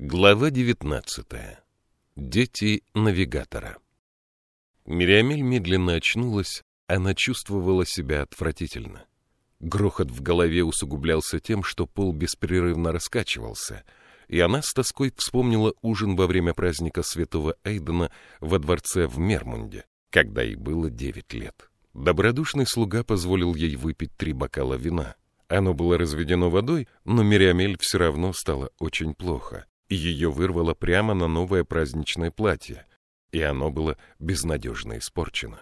Глава 19. Дети навигатора. Мириамель медленно очнулась, она чувствовала себя отвратительно. Грохот в голове усугублялся тем, что пол беспрерывно раскачивался, и она с тоской вспомнила ужин во время праздника святого Эйдена во дворце в Мермунде, когда ей было девять лет. Добродушный слуга позволил ей выпить три бокала вина. Оно было разведено водой, но Мириамель все равно стало очень плохо ее вырвало прямо на новое праздничное платье, и оно было безнадежно испорчено.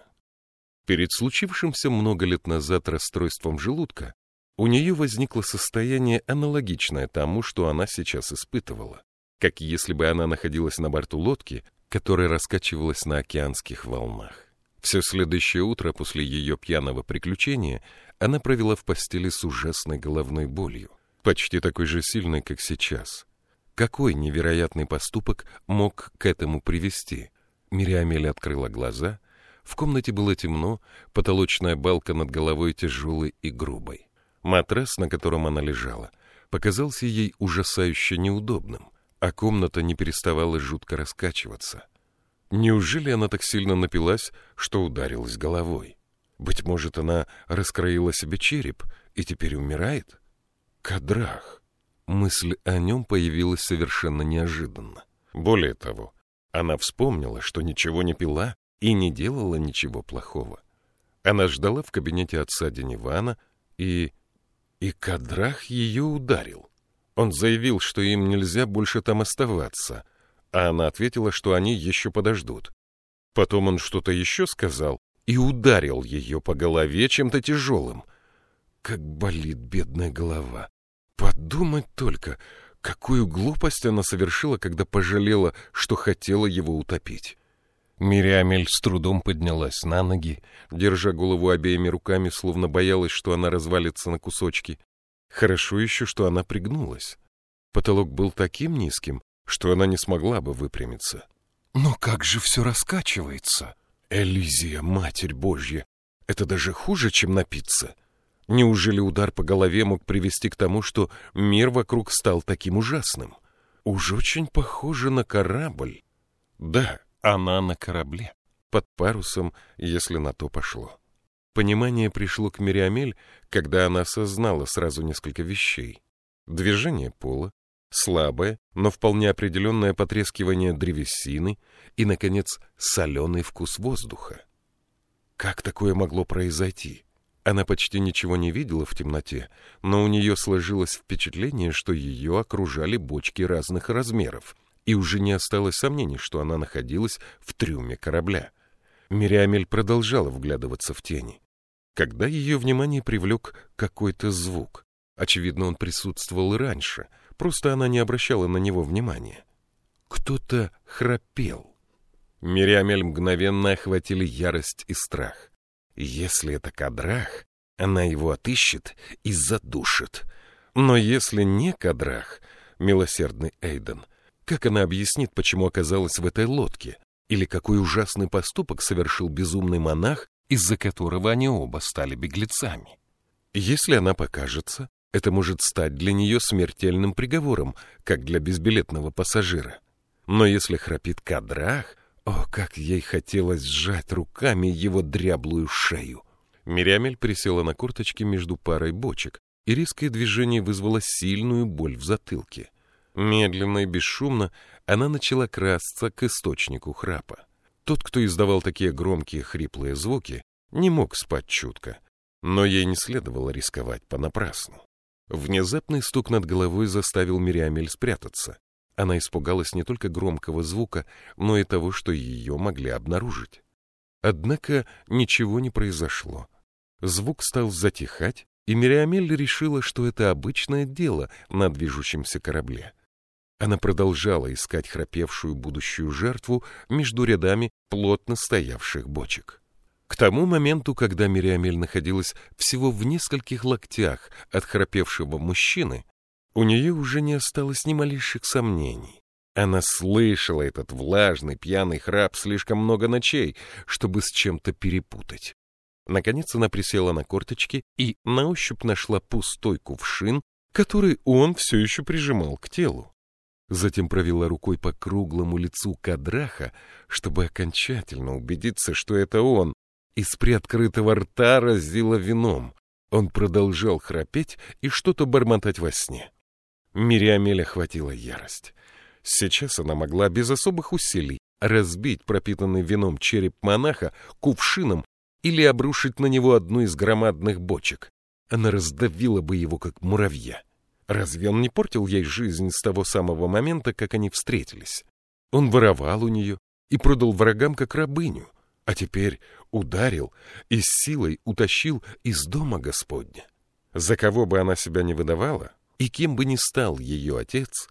Перед случившимся много лет назад расстройством желудка у нее возникло состояние, аналогичное тому, что она сейчас испытывала, как если бы она находилась на борту лодки, которая раскачивалась на океанских волнах. Все следующее утро после ее пьяного приключения она провела в постели с ужасной головной болью, почти такой же сильной, как сейчас — какой невероятный поступок мог к этому привести? Мириамель открыла глаза. В комнате было темно, потолочная балка над головой тяжелой и грубой. Матрас, на котором она лежала, показался ей ужасающе неудобным, а комната не переставала жутко раскачиваться. Неужели она так сильно напилась, что ударилась головой? Быть может, она раскроила себе череп и теперь умирает? Кадрах! Мысль о нем появилась совершенно неожиданно. Более того, она вспомнила, что ничего не пила и не делала ничего плохого. Она ждала в кабинете отца Денивана, и... и Кадрах ее ударил. Он заявил, что им нельзя больше там оставаться, а она ответила, что они еще подождут. Потом он что-то еще сказал и ударил ее по голове чем-то тяжелым. Как болит бедная голова. Подумать только, какую глупость она совершила, когда пожалела, что хотела его утопить. Мириамель с трудом поднялась на ноги, держа голову обеими руками, словно боялась, что она развалится на кусочки. Хорошо еще, что она пригнулась. Потолок был таким низким, что она не смогла бы выпрямиться. Но как же все раскачивается? Элизия, Матерь Божья, это даже хуже, чем напиться. Неужели удар по голове мог привести к тому, что мир вокруг стал таким ужасным? Уж очень похоже на корабль. Да, она на корабле. Под парусом, если на то пошло. Понимание пришло к Мириамель, когда она осознала сразу несколько вещей. Движение пола, слабое, но вполне определенное потрескивание древесины и, наконец, соленый вкус воздуха. Как такое могло произойти? Она почти ничего не видела в темноте, но у нее сложилось впечатление, что ее окружали бочки разных размеров, и уже не осталось сомнений, что она находилась в трюме корабля. Мириамель продолжала вглядываться в тени. Когда ее внимание привлек какой-то звук, очевидно, он присутствовал и раньше, просто она не обращала на него внимания. Кто-то храпел. Мириамель мгновенно охватили ярость и страх. Если это Кадрах, она его отыщет и задушит. Но если не Кадрах, милосердный Эйден, как она объяснит, почему оказалась в этой лодке? Или какой ужасный поступок совершил безумный монах, из-за которого они оба стали беглецами? Если она покажется, это может стать для нее смертельным приговором, как для безбилетного пассажира. Но если храпит Кадрах, о, как ей хотелось сжать руками его дряблую шею! Мириамель присела на корточки между парой бочек, и резкое движение вызвало сильную боль в затылке. Медленно и бесшумно она начала красться к источнику храпа. Тот, кто издавал такие громкие хриплые звуки, не мог спать чутко, но ей не следовало рисковать понапрасну. Внезапный стук над головой заставил Мириамель спрятаться. Она испугалась не только громкого звука, но и того, что ее могли обнаружить. Однако ничего не произошло. Звук стал затихать, и Мириамель решила, что это обычное дело на движущемся корабле. Она продолжала искать храпевшую будущую жертву между рядами плотно стоявших бочек. К тому моменту, когда Мириамель находилась всего в нескольких локтях от храпевшего мужчины, у нее уже не осталось ни малейших сомнений. Она слышала этот влажный, пьяный храп слишком много ночей, чтобы с чем-то перепутать. Наконец она присела на корточки и на ощупь нашла пустой кувшин, который он все еще прижимал к телу. затем провела рукой по круглому лицу Кадраха, чтобы окончательно убедиться, что это он, из приоткрытого рта разила вином. Он продолжал храпеть и что-то бормотать во сне. Мириамель охватила ярость. Сейчас она могла без особых усилий разбить пропитанный вином череп монаха кувшином или обрушить на него одну из громадных бочек. Она раздавила бы его, как муравья. Разве он не портил ей жизнь с того самого момента, как они встретились? Он воровал у нее и продал врагам как рабыню, а теперь ударил и с силой утащил из дома Господня. За кого бы она себя не выдавала, и кем бы ни стал ее отец,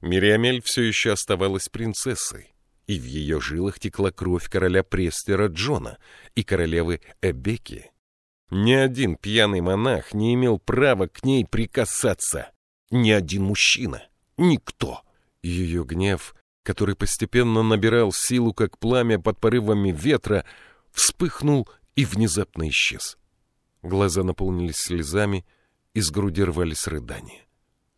Мириамель все еще оставалась принцессой, и в ее жилах текла кровь короля Престера Джона и королевы Эбеки. Ни один пьяный монах не имел права к ней прикасаться. Ни один мужчина. Никто. Ее гнев, который постепенно набирал силу, как пламя под порывами ветра, вспыхнул и внезапно исчез. Глаза наполнились слезами, из груди рвались рыдания.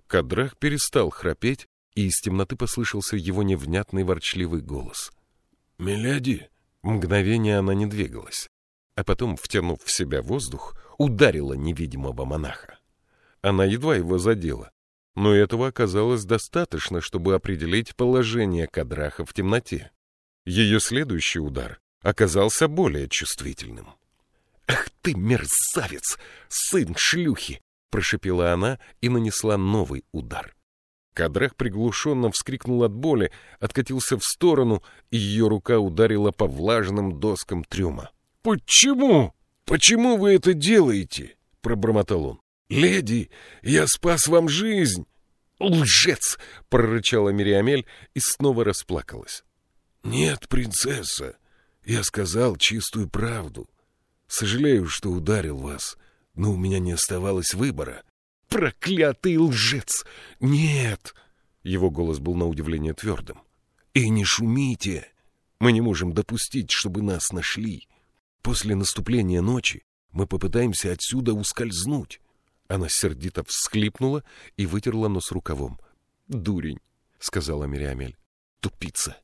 Кадрах перестал храпеть, и из темноты послышался его невнятный ворчливый голос. «Миледи!» Мгновение она не двигалась, а потом, втянув в себя воздух, ударила невидимого монаха. Она едва его задела, но этого оказалось достаточно, чтобы определить положение Кадраха в темноте. Ее следующий удар оказался более чувствительным. «Ах ты, мерзавец! Сын шлюхи!» — прошепела она и нанесла новый удар. Кадрах приглушенно вскрикнул от боли, откатился в сторону, и ее рука ударила по влажным доскам трюма. «Почему? Почему вы это делаете?» — пробормотал он. «Леди, я спас вам жизнь!» «Лжец!» — прорычала Мириамель и снова расплакалась. «Нет, принцесса, я сказал чистую правду. Сожалею, что ударил вас, но у меня не оставалось выбора. Проклятый лжец! Нет!» Его голос был на удивление твердым. «И не шумите! Мы не можем допустить, чтобы нас нашли. После наступления ночи мы попытаемся отсюда ускользнуть. Она сердито всхлипнула и вытерла нос рукавом. «Дурень», — сказала Мириамель. «Тупица!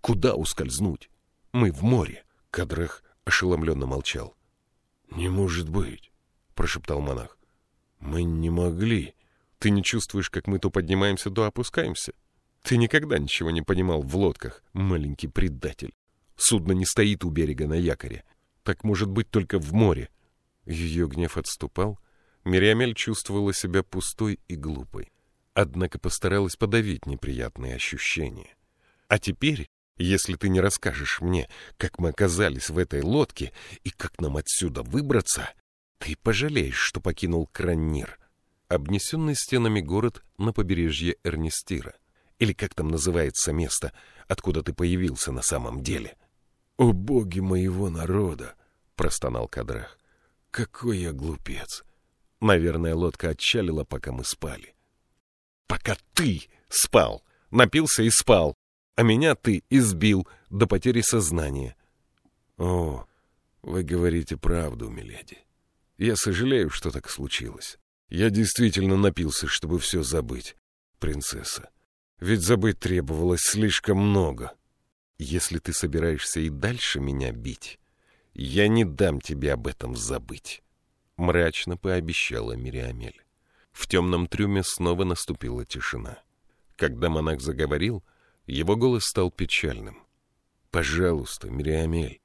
Куда ускользнуть? Мы в море!» Кадрах ошеломленно молчал. «Не может быть!» — прошептал монах. «Мы не могли!» «Ты не чувствуешь, как мы то поднимаемся, то опускаемся? Ты никогда ничего не понимал в лодках, маленький предатель. Судно не стоит у берега на якоре. Так может быть только в море». Ее гнев отступал, — Мириамель чувствовала себя пустой и глупой, однако постаралась подавить неприятные ощущения. А теперь, если ты не расскажешь мне, как мы оказались в этой лодке и как нам отсюда выбраться, ты пожалеешь, что покинул Краннир, обнесенный стенами город на побережье Эрнестира, или как там называется место, откуда ты появился на самом деле. — О боги моего народа! — простонал Кадрах. — Какой я глупец! Наверное, лодка отчалила, пока мы спали. Пока ты спал, напился и спал, а меня ты избил до потери сознания. О, вы говорите правду, миледи. Я сожалею, что так случилось. Я действительно напился, чтобы все забыть, принцесса. Ведь забыть требовалось слишком много. Если ты собираешься и дальше меня бить, я не дам тебе об этом забыть мрачно пообещала Мириамель. В темном трюме снова наступила тишина. Когда монах заговорил, его голос стал печальным. «Пожалуйста, Мириамель,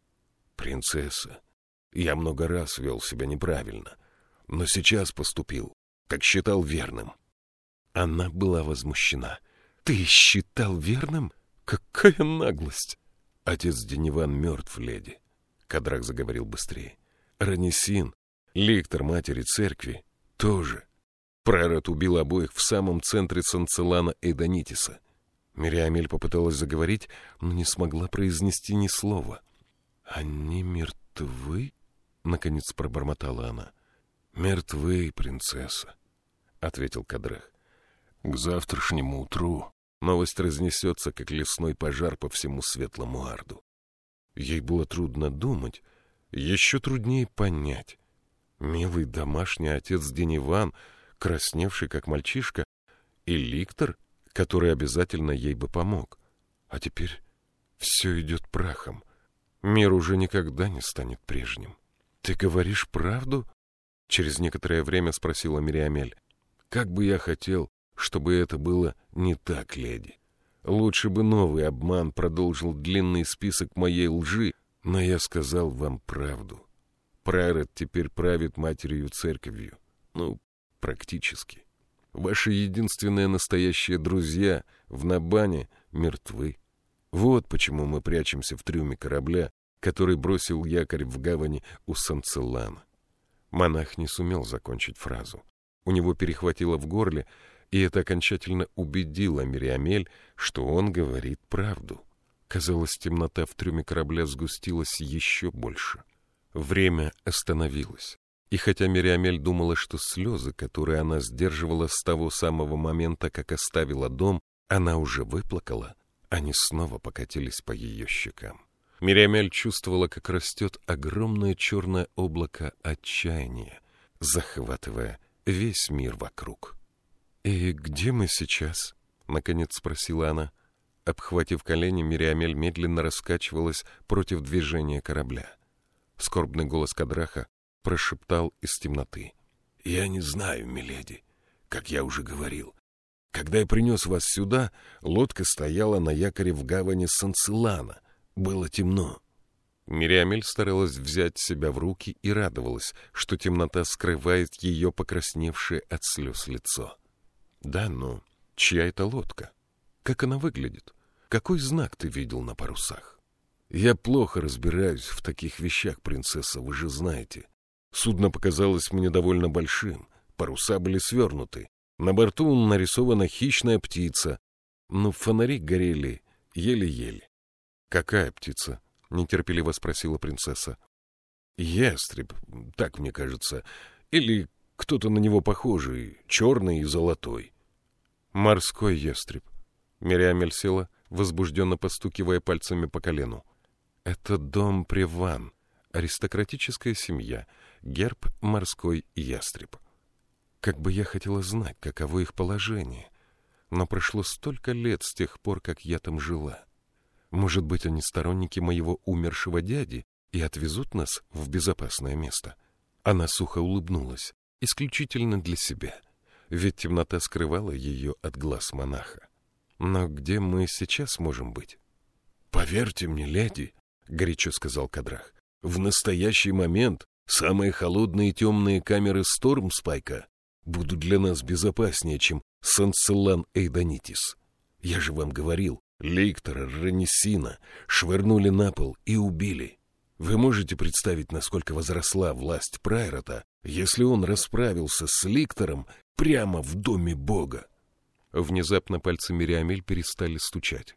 принцесса, я много раз вел себя неправильно, но сейчас поступил, как считал верным». Она была возмущена. «Ты считал верным? Какая наглость!» «Отец Дениван мертв, леди», — Кадрак заговорил быстрее. «Ранисин Ликтор матери церкви тоже. Прорат убил обоих в самом центре Санцелана Эйдонитиса. Мириамель попыталась заговорить, но не смогла произнести ни слова. «Они мертвы?» — наконец пробормотала она. «Мертвы, принцесса», — ответил Кадрах. «К завтрашнему утру новость разнесется, как лесной пожар по всему светлому арду». Ей было трудно думать, еще труднее понять. Милый домашний отец Дениван, красневший как мальчишка, и Ликтор, который обязательно ей бы помог. А теперь все идет прахом. Мир уже никогда не станет прежним. «Ты говоришь правду?» — через некоторое время спросила Мириамель. «Как бы я хотел, чтобы это было не так, леди. Лучше бы новый обман продолжил длинный список моей лжи, но я сказал вам правду. Прайрет теперь правит матерью церковью. Ну, практически. Ваши единственные настоящие друзья в Набане мертвы. Вот почему мы прячемся в трюме корабля, который бросил якорь в гавани у Санцелана. Монах не сумел закончить фразу. У него перехватило в горле, и это окончательно убедило Мириамель, что он говорит правду. Казалось, темнота в трюме корабля сгустилась еще больше. Время остановилось. И хотя Мириамель думала, что слезы, которые она сдерживала с того самого момента, как оставила дом, она уже выплакала, они снова покатились по ее щекам. Мириамель чувствовала, как растет огромное черное облако отчаяния, захватывая весь мир вокруг. «И где мы сейчас?» — наконец спросила она. Обхватив колени, Мириамель медленно раскачивалась против движения корабля. Скорбный голос Кадраха прошептал из темноты. «Я не знаю, миледи, как я уже говорил. Когда я принес вас сюда, лодка стояла на якоре в гавани Санцелана. Было темно. Мириамель старалась взять себя в руки и радовалась, что темнота скрывает ее покрасневшее от слез лицо. Да, но чья это лодка? Как она выглядит? Какой знак ты видел на парусах? Я плохо разбираюсь в таких вещах, принцесса, вы же знаете. Судно показалось мне довольно большим, паруса были свернуты. На борту нарисована хищная птица, но фонари горели еле-еле. «Какая птица?» — нетерпеливо спросила принцесса. «Ястреб, так мне кажется. Или кто-то на него похожий, черный и золотой. Морской ястреб. Мириамель села, возбужденно постукивая пальцами по колену. Это дом Приван, аристократическая семья, герб морской ястреб. Как бы я хотела знать, каково их положение. Но прошло столько лет с тех пор, как я там жила. Может быть, они сторонники моего умершего дяди и отвезут нас в безопасное место. Она сухо улыбнулась, исключительно для себя ведь темнота скрывала ее от глаз монаха. Но где мы сейчас можем быть? — Поверьте мне, леди, — горячо сказал Кадрах, — в настоящий момент самые холодные темные камеры Стормспайка будут для нас безопаснее, чем Санцелан Эйдонитис. Я же вам говорил, Ликтора, Ранисина швырнули на пол и убили. Вы можете представить, насколько возросла власть Прайрота, если он расправился с Ликтором прямо в доме Бога. Внезапно пальцы Мириамель перестали стучать.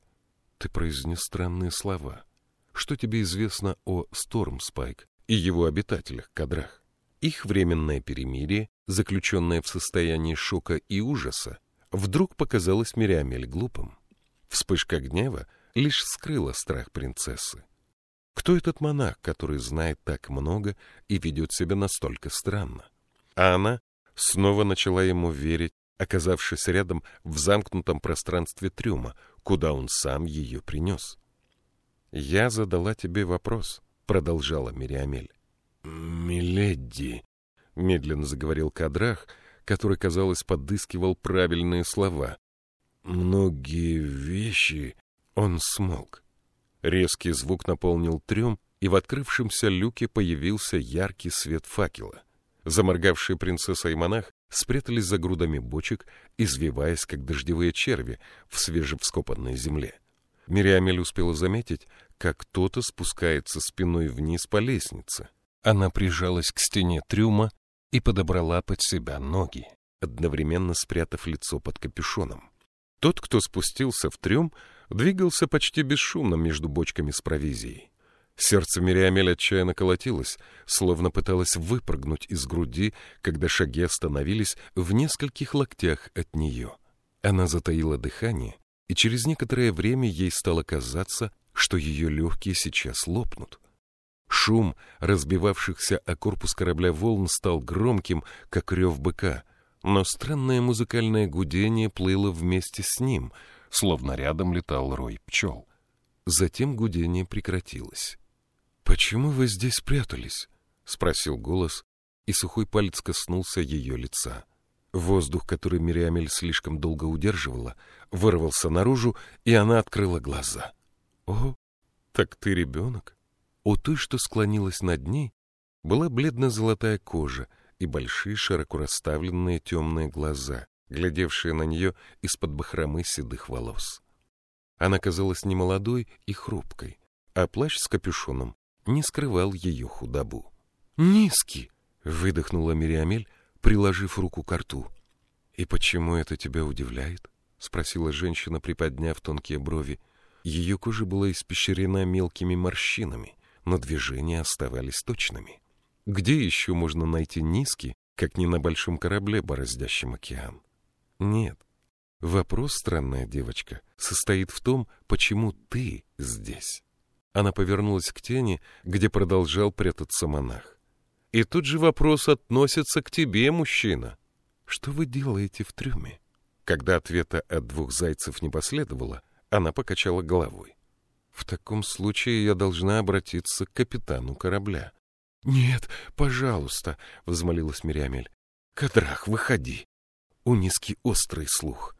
Ты произнес странные слова. Что тебе известно о Стормспайк и его обитателях, кадрах? Их временное перемирие, заключенное в состоянии шока и ужаса, вдруг показалось Мириамель глупым. Вспышка гнева лишь скрыла страх принцессы. Кто этот монах, который знает так много и ведет себя настолько странно? А она снова начала ему верить, оказавшись рядом в замкнутом пространстве трюма, куда он сам ее принес. «Я задала тебе вопрос», — продолжала Мириамель. «Миледи», — медленно заговорил Кадрах, который, казалось, подыскивал правильные слова. «Многие вещи...» Он смолк. Резкий звук наполнил трюм, и в открывшемся люке появился яркий свет факела. Заморгавшие принцесса и монах спрятались за грудами бочек, извиваясь, как дождевые черви в свежевскопанной земле. Мириамель успела заметить, как кто-то спускается спиной вниз по лестнице. Она прижалась к стене трюма и подобрала под себя ноги, одновременно спрятав лицо под капюшоном. Тот, кто спустился в трюм, двигался почти бесшумно между бочками с провизией. Сердце Мириамель отчаянно колотилось, словно пыталось выпрыгнуть из груди, когда шаги остановились в нескольких локтях от нее. Она затаила дыхание, и через некоторое время ей стало казаться, что ее легкие сейчас лопнут. Шум разбивавшихся о корпус корабля волн стал громким, как рев быка. Но странное музыкальное гудение плыло вместе с ним, словно рядом летал рой пчел. Затем гудение прекратилось. «Почему вы здесь прятались?» — спросил голос, и сухой палец коснулся ее лица. Воздух, который Мириамель слишком долго удерживала, вырвался наружу, и она открыла глаза. «О, так ты ребенок?» У той, что склонилась над ней, была бледно-золотая кожа и большие широко расставленные темные глаза, глядевшие на нее из-под бахромы седых волос. Она казалась немолодой и хрупкой, а плащ с капюшоном не скрывал ее худобу. «Низкий!» — выдохнула Мириамель, приложив руку к рту. «И почему это тебя удивляет?» — спросила женщина, приподняв тонкие брови. Ее кожа была испещрена мелкими морщинами, но движения оставались точными. Где еще можно найти низкий, как не на большом корабле, бороздящем океан? Нет. Вопрос, странная девочка, состоит в том, почему ты здесь. Она повернулась к тени, где продолжал прятаться монах. И тут же вопрос относится к тебе, мужчина. Что вы делаете в трюме? Когда ответа от двух зайцев не последовало, она покачала головой. В таком случае я должна обратиться к капитану корабля. — Нет, пожалуйста, — взмолилась Мириамель. — Кадрах, выходи. У низкий острый слух.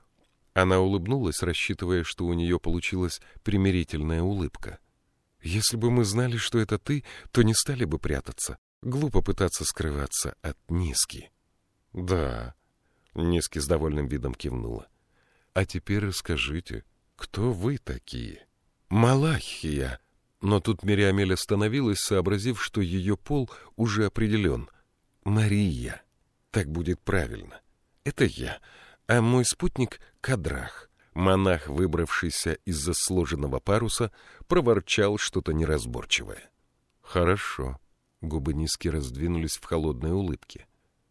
Она улыбнулась, рассчитывая, что у нее получилась примирительная улыбка. — Если бы мы знали, что это ты, то не стали бы прятаться. Глупо пытаться скрываться от Низки. — Да, — Низки с довольным видом кивнула. — А теперь расскажите, кто вы такие? — Малахия, но тут Мириамель остановилась, сообразив, что ее пол уже определен. Мария. Так будет правильно. Это я. А мой спутник — Кадрах. Монах, выбравшийся из-за сложенного паруса, проворчал что-то неразборчивое. «Хорошо». Губы низки раздвинулись в холодной улыбке.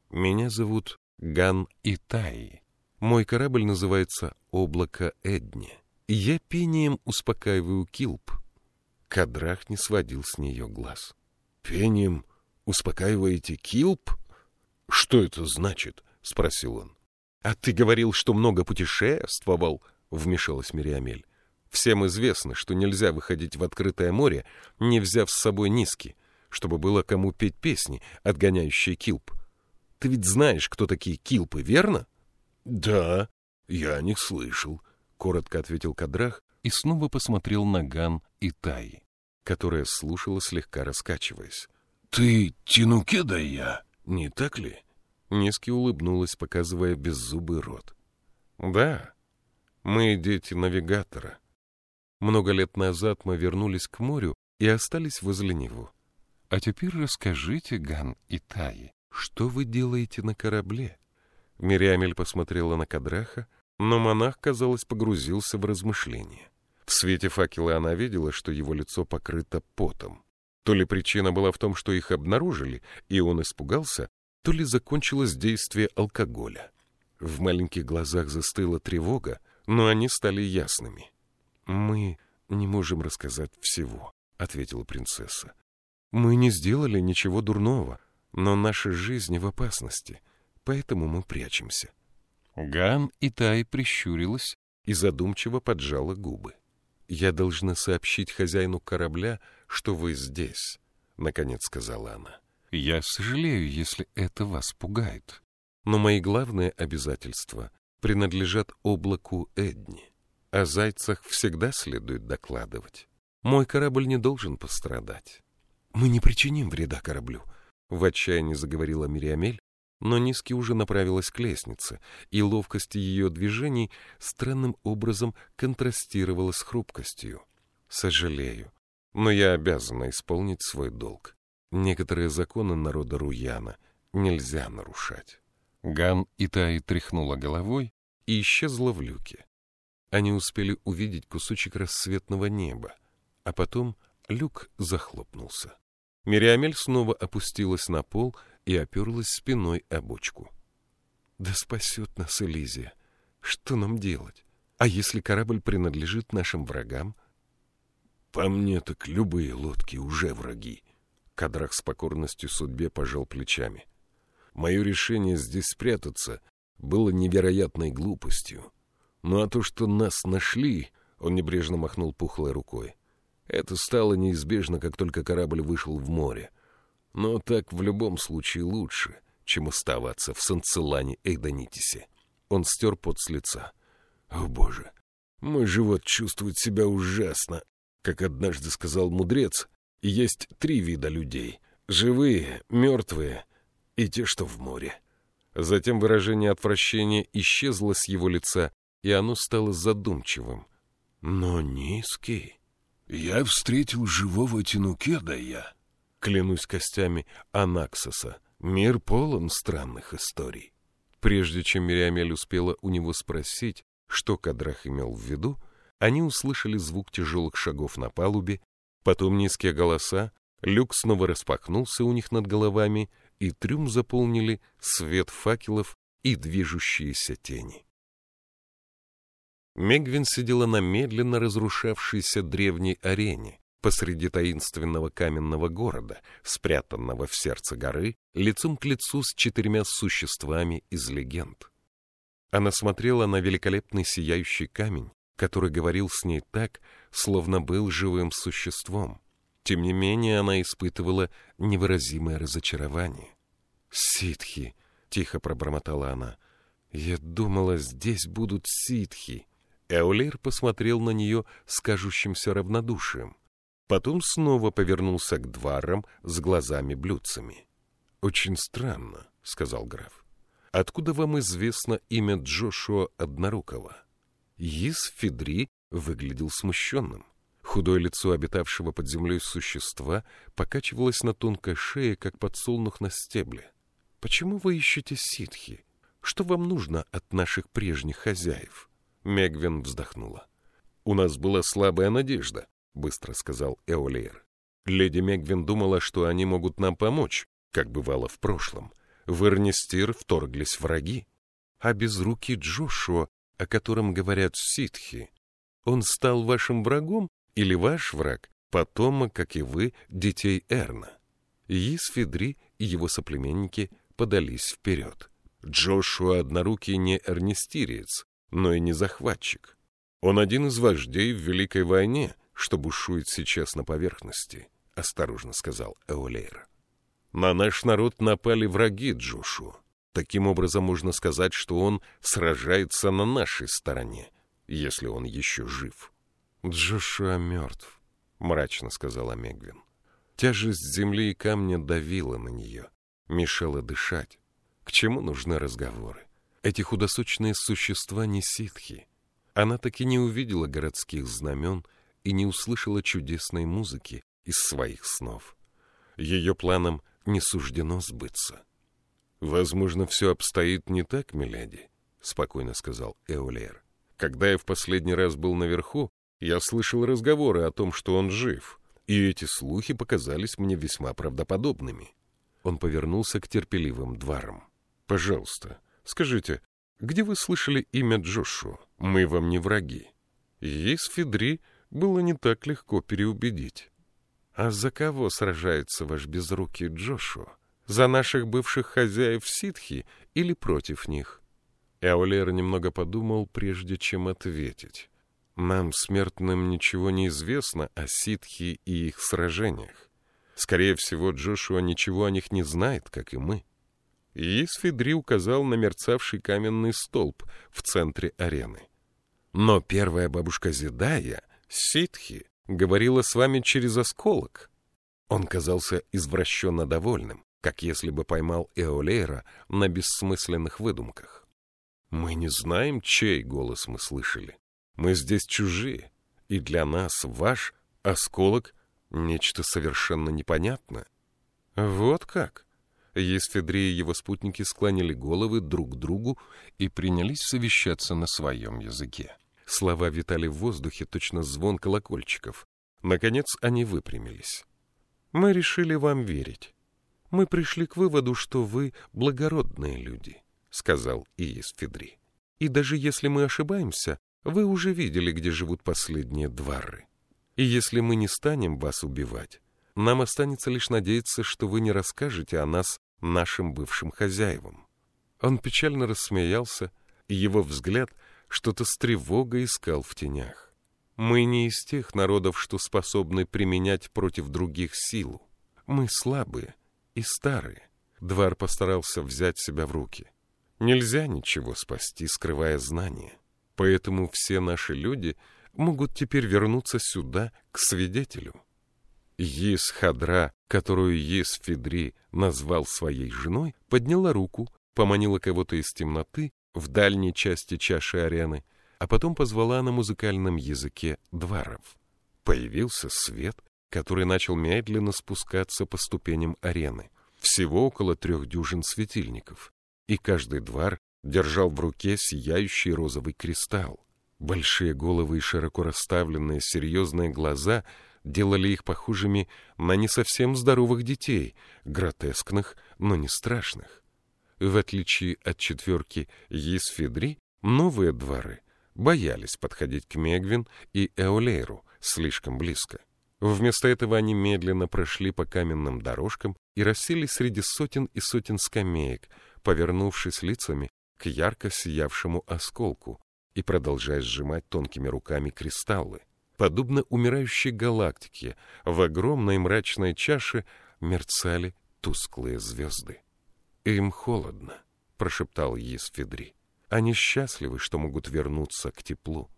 «Меня зовут Ган Итаи. Мой корабль называется «Облако Эдни». Я пением успокаиваю Килп, Кадрах не сводил с нее глаз. — Пением успокаиваете Килп? — Что это значит? — спросил он. — А ты говорил, что много путешествовал, — вмешалась Мириамель. — Всем известно, что нельзя выходить в открытое море, не взяв с собой низки, чтобы было кому петь песни, отгоняющие Килп. Ты ведь знаешь, кто такие Килпы, верно? — Да, я о них слышал, — коротко ответил Кадрах, и снова посмотрел на Ган и Таи, которая слушала, слегка раскачиваясь. — Ты Тинукеда я, не так ли? Низки улыбнулась, показывая беззубый рот. — Да, мы дети навигатора. Много лет назад мы вернулись к морю и остались возле него. А теперь расскажите, Ган и Таи, что вы делаете на корабле? Мириамель посмотрела на Кадраха, но монах, казалось, погрузился в размышления. В свете факела она видела, что его лицо покрыто потом. То ли причина была в том, что их обнаружили, и он испугался, то ли закончилось действие алкоголя. В маленьких глазах застыла тревога, но они стали ясными. «Мы не можем рассказать всего», — ответила принцесса. «Мы не сделали ничего дурного, но наша жизнь в опасности, поэтому мы прячемся». Ган и Тай прищурилась и задумчиво поджала губы. «Я должна сообщить хозяину корабля, что вы здесь», — наконец сказала она. «Я сожалею, если это вас пугает. Но мои главные обязательства принадлежат облаку Эдни. О зайцах всегда следует докладывать. Мой корабль не должен пострадать. Мы не причиним вреда кораблю», — в отчаянии заговорила Мириамель, но Низки уже направилась к лестнице, и ловкость ее движений странным образом контрастировала с хрупкостью. «Сожалею, но я обязана исполнить свой долг. Некоторые законы народа Руяна нельзя нарушать». Ган Итай тряхнула головой и исчезла в люке. Они успели увидеть кусочек рассветного неба, а потом люк захлопнулся. Мириамель снова опустилась на пол и оперлась спиной о бочку. «Да спасет нас Элизия! Что нам делать? А если корабль принадлежит нашим врагам?» «По мне так любые лодки уже враги!» Кадрах с покорностью судьбе пожал плечами. «Мое решение здесь спрятаться было невероятной глупостью. Ну а то, что нас нашли, он небрежно махнул пухлой рукой. Это стало неизбежно, как только корабль вышел в море. Но так в любом случае лучше, чем оставаться в Санцелане Эйдонитисе. Он стер пот с лица. О, боже, мой живот чувствует себя ужасно. Как однажды сказал мудрец, есть три вида людей — живые, мертвые и те, что в море. Затем выражение отвращения исчезло с его лица, и оно стало задумчивым. Но низкий. Я встретил живого Тинукеда я. Клянусь костями Анаксоса. Мир полон странных историй. Прежде чем Мириамель успела у него спросить, что Кадрах имел в виду, они услышали звук тяжелых шагов на палубе, потом низкие голоса, люк снова распахнулся у них над головами, и трюм заполнили свет факелов и движущиеся тени. Мегвин сидела на медленно разрушавшейся древней арене посреди таинственного каменного города, спрятанного в сердце горы, лицом к лицу с четырьмя существами из легенд. Она смотрела на великолепный сияющий камень, который говорил с ней так, словно был живым существом. Тем не менее, она испытывала невыразимое разочарование. «Ситхи!» — тихо пробормотала она. «Я думала, здесь будут ситхи». Эолейр посмотрел на нее с кажущимся равнодушием. Потом снова повернулся к дварам с глазами-блюдцами. «Очень странно», — сказал граф. «Откуда вам известно имя Джошуа Однорукого?» Йис Федри выглядел смущенным. Худое лицо обитавшего под землей существа покачивалось на тонкой шее, как подсолнух на стебле. «Почему вы ищете ситхи? Что вам нужно от наших прежних хозяев?» Мегвин вздохнула. «У нас была слабая надежда», — быстро сказал Эолейр. Леди Мегвин думала, что они могут нам помочь, как бывало в прошлом. В Эрнистир вторглись враги. А безрукий Джошуа, о котором говорят ситхи, он стал вашим врагом или ваш враг, потомок, как и вы, детей Эрна. Йисфедри и его соплеменники подались вперед. Джошуа Однорукий не эрнистириец, но и не захватчик. Он один из вождей в Великой войне, что бушует сейчас на поверхности, — осторожно сказал Эолейр. На наш народ напали враги Джошу. Таким образом, можно сказать, что он сражается на нашей стороне, если он еще жив. «Джошуа мертв», — мрачно сказала Мегвин. Тяжесть земли и камня давила на нее, мешала дышать. К чему нужны разговоры? Эти худосочные существа не ситхи. Она таки не увидела городских знамен и не услышала чудесной музыки из своих снов. Ее планам не суждено сбыться. «Возможно, все обстоит не так, миледи», — спокойно сказал Эолер. «Когда я в последний раз был наверху, я слышал разговоры о том, что он жив, и эти слухи показались мне весьма правдоподобными. Он повернулся к терпеливым дворам. «Пожалуйста, скажите, где вы слышали имя Джошу? Мы вам не враги». Есть Федри было не так легко переубедить. «А за кого сражается ваш безрукий Джошу? За наших бывших хозяев ситхи или против них?» Эолер немного подумал, прежде чем ответить. Нам, смертным, ничего не известно о ситхи и их сражениях. Скорее всего, Джошуа ничего о них не знает, как и мы. И Сфедри указал на мерцавший каменный столб в центре арены. Но первая бабушка Зидая, ситхи, говорила с вами через осколок. Он казался извращенно довольным, как если бы поймал Эолейра на бессмысленных выдумках. Мы не знаем, чей голос мы слышали. Мы здесь чужие, и для нас ваш осколок — нечто совершенно непонятное. Вот как? Есфедри и его спутники склонили головы друг к другу и принялись совещаться на своем языке. Слова витали в воздухе, точно звон колокольчиков. Наконец они выпрямились. «Мы решили вам верить. Мы пришли к выводу, что вы благородные люди», — сказал Иис Федри. «И даже если мы ошибаемся, вы уже видели, где живут последние двары. И если мы не станем вас убивать, нам останется лишь надеяться, что вы не расскажете о нас нашим бывшим хозяевам. Он печально рассмеялся, и его взгляд что-то с тревогой искал в тенях. Мы не из тех народов, что способны применять против других силу. Мы слабые и старые. Двар постарался взять себя в руки. Нельзя ничего спасти, скрывая знания. Поэтому все наши люди могут теперь вернуться сюда, к свидетелю. Ес-Хадра, которую Ес-Федри назвал своей женой, подняла руку, поманила кого-то из темноты в дальней части чаши арены, а потом позвала на музыкальном языке дваров. Появился свет, который начал медленно спускаться по ступеням арены. Всего около трех дюжин светильников, и каждый двар держал в руке сияющий розовый кристалл. Большие головы и широко расставленные серьезные глаза делали их похожими на не совсем здоровых детей, гротескных, но не страшных. В отличие от четверки Есфедри, новые дворы боялись подходить к Мегвин и Эолейру слишком близко. Вместо этого они медленно прошли по каменным дорожкам и расселись среди сотен и сотен скамеек, повернувшись лицами к ярко сиявшему осколку и продолжая сжимать тонкими руками кристаллы. Подобно умирающей галактике, в огромной мрачной чаше мерцали тусклые звезды. «Им холодно», — прошептал Есфедри. «Они счастливы, что могут вернуться к теплу».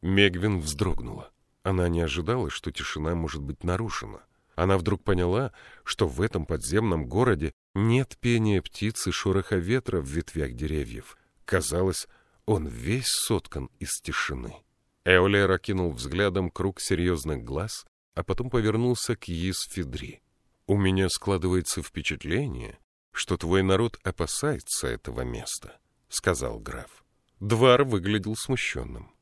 Мегвин вздрогнула. Она не ожидала, что тишина может быть нарушена. Она вдруг поняла, что в этом подземном городе нет пения птиц и шороха ветра в ветвях деревьев. Казалось, он весь соткан из тишины. Эолер окинул взглядом круг серьезных глаз, а потом повернулся к Есфедри. «У меня складывается впечатление, что твой народ опасается этого места», — сказал граф. Двар выглядел смущенным.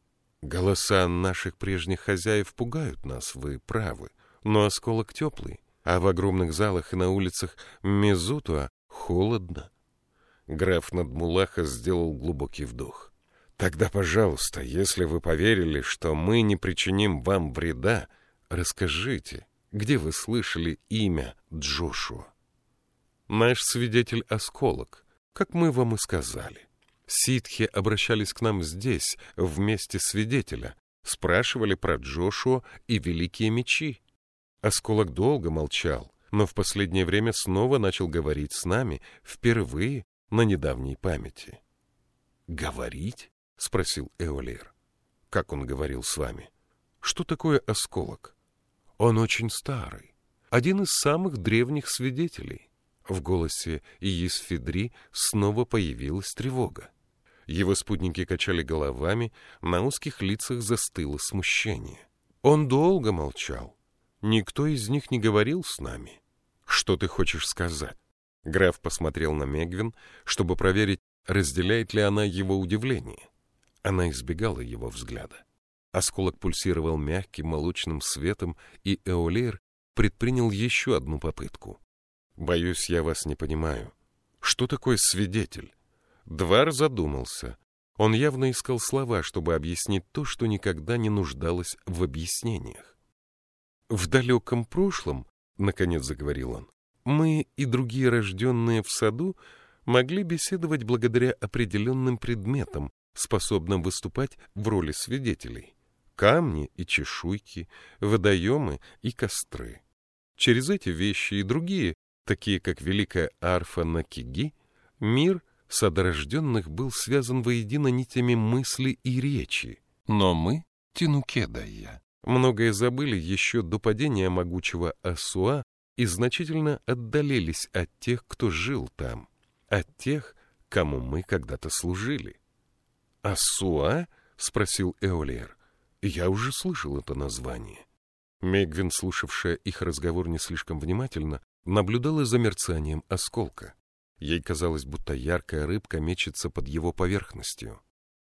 «Голоса наших прежних хозяев пугают нас, вы правы, но осколок теплый, а в огромных залах и на улицах Мезутуа холодно». Граф Надмулаха сделал глубокий вдох. «Тогда, пожалуйста, если вы поверили, что мы не причиним вам вреда, расскажите, где вы слышали имя Джошуа?» Наш свидетель — осколок, как мы вам и сказали. Ситхи обращались к нам здесь, вместе свидетеля, спрашивали про Джошуа и великие мечи. Осколок долго молчал, но в последнее время снова начал говорить с нами, впервые на недавней памяти. «Говорить?» — спросил Эолер. «Как он говорил с вами? Что такое осколок?» «Он очень старый, один из самых древних свидетелей. В голосе Иисфедри снова появилась тревога. Его спутники качали головами, на узких лицах застыло смущение. Он долго молчал. Никто из них не говорил с нами. Что ты хочешь сказать? Граф посмотрел на Мегвин, чтобы проверить, разделяет ли она его удивление. Она избегала его взгляда. Осколок пульсировал мягким молочным светом, и Эолейр предпринял еще одну попытку. Боюсь, я вас не понимаю. Что такое свидетель? Двар задумался. Он явно искал слова, чтобы объяснить то, что никогда не нуждалось в объяснениях. В далеком прошлом, наконец заговорил он, мы и другие рожденные в саду могли беседовать благодаря определенным предметам, способным выступать в роли свидетелей. Камни и чешуйки, водоемы и костры. Через эти вещи и другие такие как Великая Арфа на Киги, мир содорожденных был связан воедино нитями мысли и речи. Но мы, Тинукедая, многое забыли еще до падения могучего Асуа и значительно отдалились от тех, кто жил там, от тех, кому мы когда-то служили. «Асуа?» — спросил Эолер. «Я уже слышал это название». Мегвин, слушавшая их разговор не слишком внимательно, наблюдала за мерцанием осколка. Ей казалось, будто яркая рыбка мечется под его поверхностью.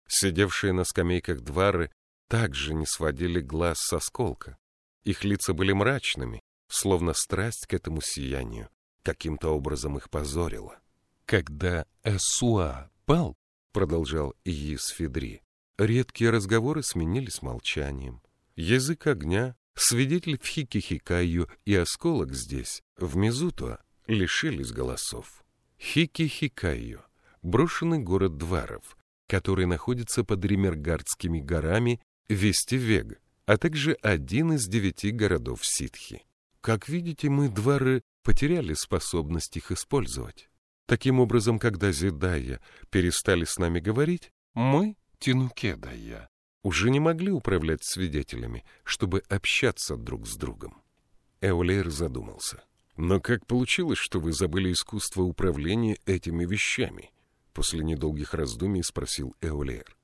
Сидевшие на скамейках двары также не сводили глаз с осколка. Их лица были мрачными, словно страсть к этому сиянию каким-то образом их позорила. Когда Эсуа пал, продолжал Иис Федри, редкие разговоры сменились молчанием. Язык огня Свидетель в Хикихикаю и осколок здесь, в Мизуто, лишились голосов. Хикихикаю брошенный город Дваров, который находится под Римергардскими горами Вестивег, а также один из девяти городов Ситхи. Как видите, мы, Двары, потеряли способность их использовать. Таким образом, когда Зидая перестали с нами говорить, мы, Тинукедая, уже не могли управлять свидетелями, чтобы общаться друг с другом. Эолейр задумался. «Но как получилось, что вы забыли искусство управления этими вещами?» После недолгих раздумий спросил Эолейр.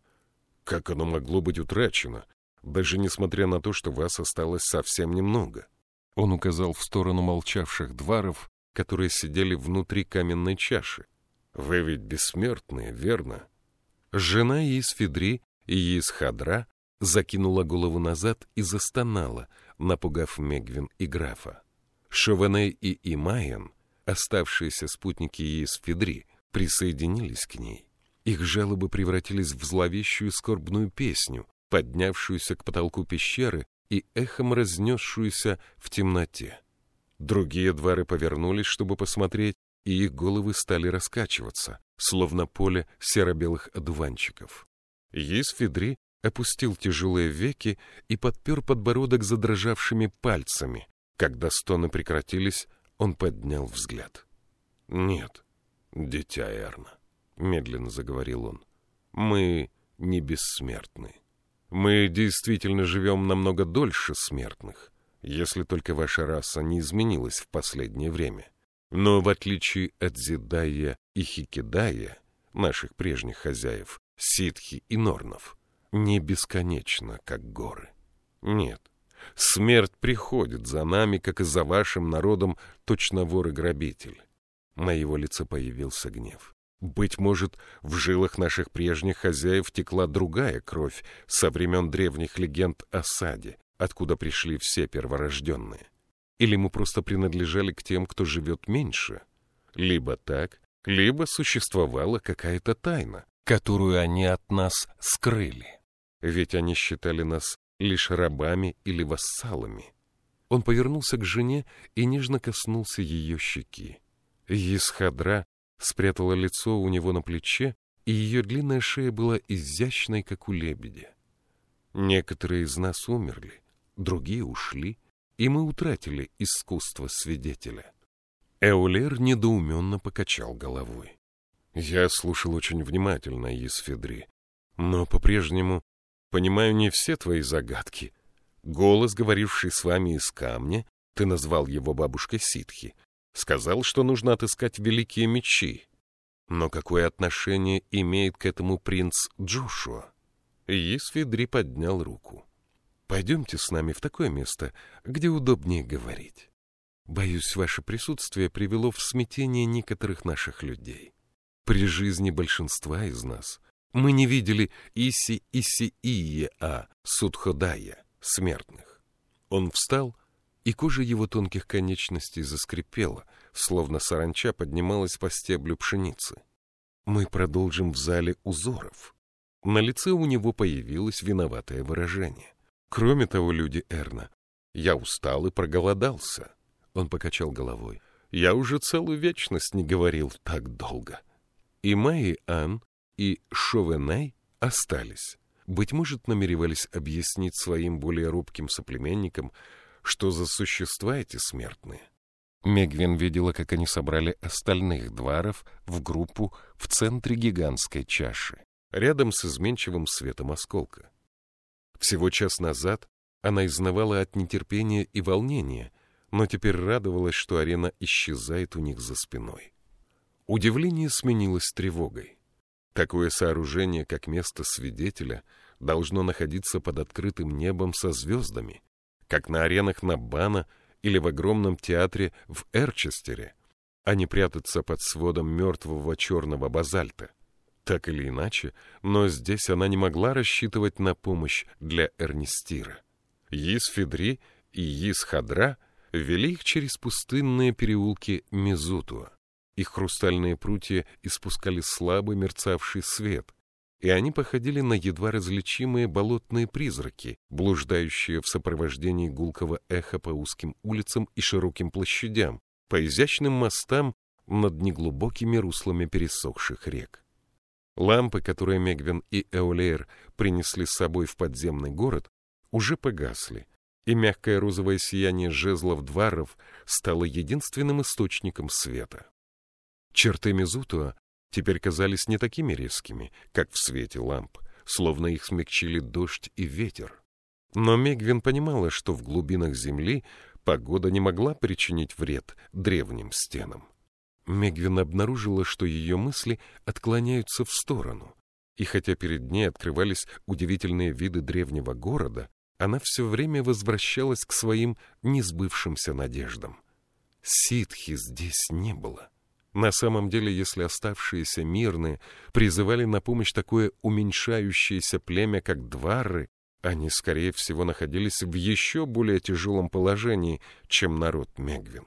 «Как оно могло быть утрачено, даже несмотря на то, что вас осталось совсем немного?» Он указал в сторону молчавших дваров, которые сидели внутри каменной чаши. «Вы ведь бессмертные, верно?» Жена Исфедри и Исхадра закинула голову назад и застонала, напугав Мегвин и графа. Шованей и Имайен, оставшиеся спутники Исфедри, присоединились к ней. Их жалобы превратились в зловещую скорбную песню, поднявшуюся к потолку пещеры и эхом разнесшуюся в темноте. Другие двары повернулись, чтобы посмотреть, и их головы стали раскачиваться, словно поле серо-белых одуванчиков. Есфедри опустил тяжелые веки и подпер подбородок задрожавшими пальцами. Когда стоны прекратились, он поднял взгляд. — Нет, дитя Эрна, — медленно заговорил он, — мы не бессмертны. Мы действительно живем намного дольше смертных, если только ваша раса не изменилась в последнее время. Но в отличие от Зидая и Хикидая, наших прежних хозяев, ситхи и норнов, не бесконечно, как горы. Нет, смерть приходит за нами, как и за вашим народом, точно вор и грабитель. На его лице появился гнев. Быть может, в жилах наших прежних хозяев текла другая кровь со времен древних легенд о саде, откуда пришли все перворожденные. Или мы просто принадлежали к тем, кто живет меньше. Либо так, либо существовала какая-то тайна, которую они от нас скрыли. Ведь они считали нас лишь рабами или вассалами. Он повернулся к жене и нежно коснулся ее щеки. Есхадра спрятала лицо у него на плече, и ее длинная шея была изящной, как у лебедя. Некоторые из нас умерли, другие ушли, и мы утратили искусство свидетеля. Эулер недоуменно покачал головой. Я слушал очень внимательно, Есфедри, но по-прежнему понимаю не все твои загадки. Голос, говоривший с вами из камня, ты назвал его бабушкой Ситхи, Сказал, что нужно отыскать великие мечи. Но какое отношение имеет к этому принц Джошуа? Есфидри поднял руку. «Пойдемте с нами в такое место, где удобнее говорить. Боюсь, ваше присутствие привело в смятение некоторых наших людей. При жизни большинства из нас мы не видели Иси Иси Ия Судходая, смертных. Он встал и кожа его тонких конечностей заскрипела, словно саранча поднималась по стеблю пшеницы. Мы продолжим в зале узоров. На лице у него появилось виноватое выражение. Кроме того, люди Эрна, я устал и проголодался. Он покачал головой. Я уже целую вечность не говорил так долго. И Майи Ан, и Шовенай остались. Быть может, намеревались объяснить своим более робким соплеменникам, что за существа эти смертные? Мегвин видела, как они собрали остальных дваров в группу в центре гигантской чаши, рядом с изменчивым светом осколка. Всего час назад она изнавала от нетерпения и волнения, но теперь радовалась, что арена исчезает у них за спиной. Удивление сменилось тревогой. Такое сооружение, как место свидетеля, должно находиться под открытым небом со звездами, как на аренах Наббана или в огромном театре в Эрчестере, а не прятаться под сводом мертвого черного базальта. Так или иначе, но здесь она не могла рассчитывать на помощь для Эрнистира. Йис-Федри и Йис-Хадра вели их через пустынные переулки Мезутуа. Их хрустальные прутья испускали слабый мерцавший свет, и они походили на едва различимые болотные призраки, блуждающие в сопровождении гулкого эха по узким улицам и широким площадям, по изящным мостам над неглубокими руслами пересохших рек. Лампы, которые Мегвин и Эолейр принесли с собой в подземный город, уже погасли, и мягкое розовое сияние жезлов дваров стало единственным источником света. Черты Мезутуа теперь казались не такими резкими, как в свете ламп, словно их смягчили дождь и ветер. Но Мегвин понимала, что в глубинах земли погода не могла причинить вред древним стенам. Мегвин обнаружила, что ее мысли отклоняются в сторону, и хотя перед ней открывались удивительные виды древнего города, она все время возвращалась к своим несбывшимся надеждам. Ситхи здесь не было. На самом деле, если оставшиеся мирные призывали на помощь такое уменьшающееся племя, как Дварры, они, скорее всего, находились в еще более тяжелом положении, чем народ Мегвин.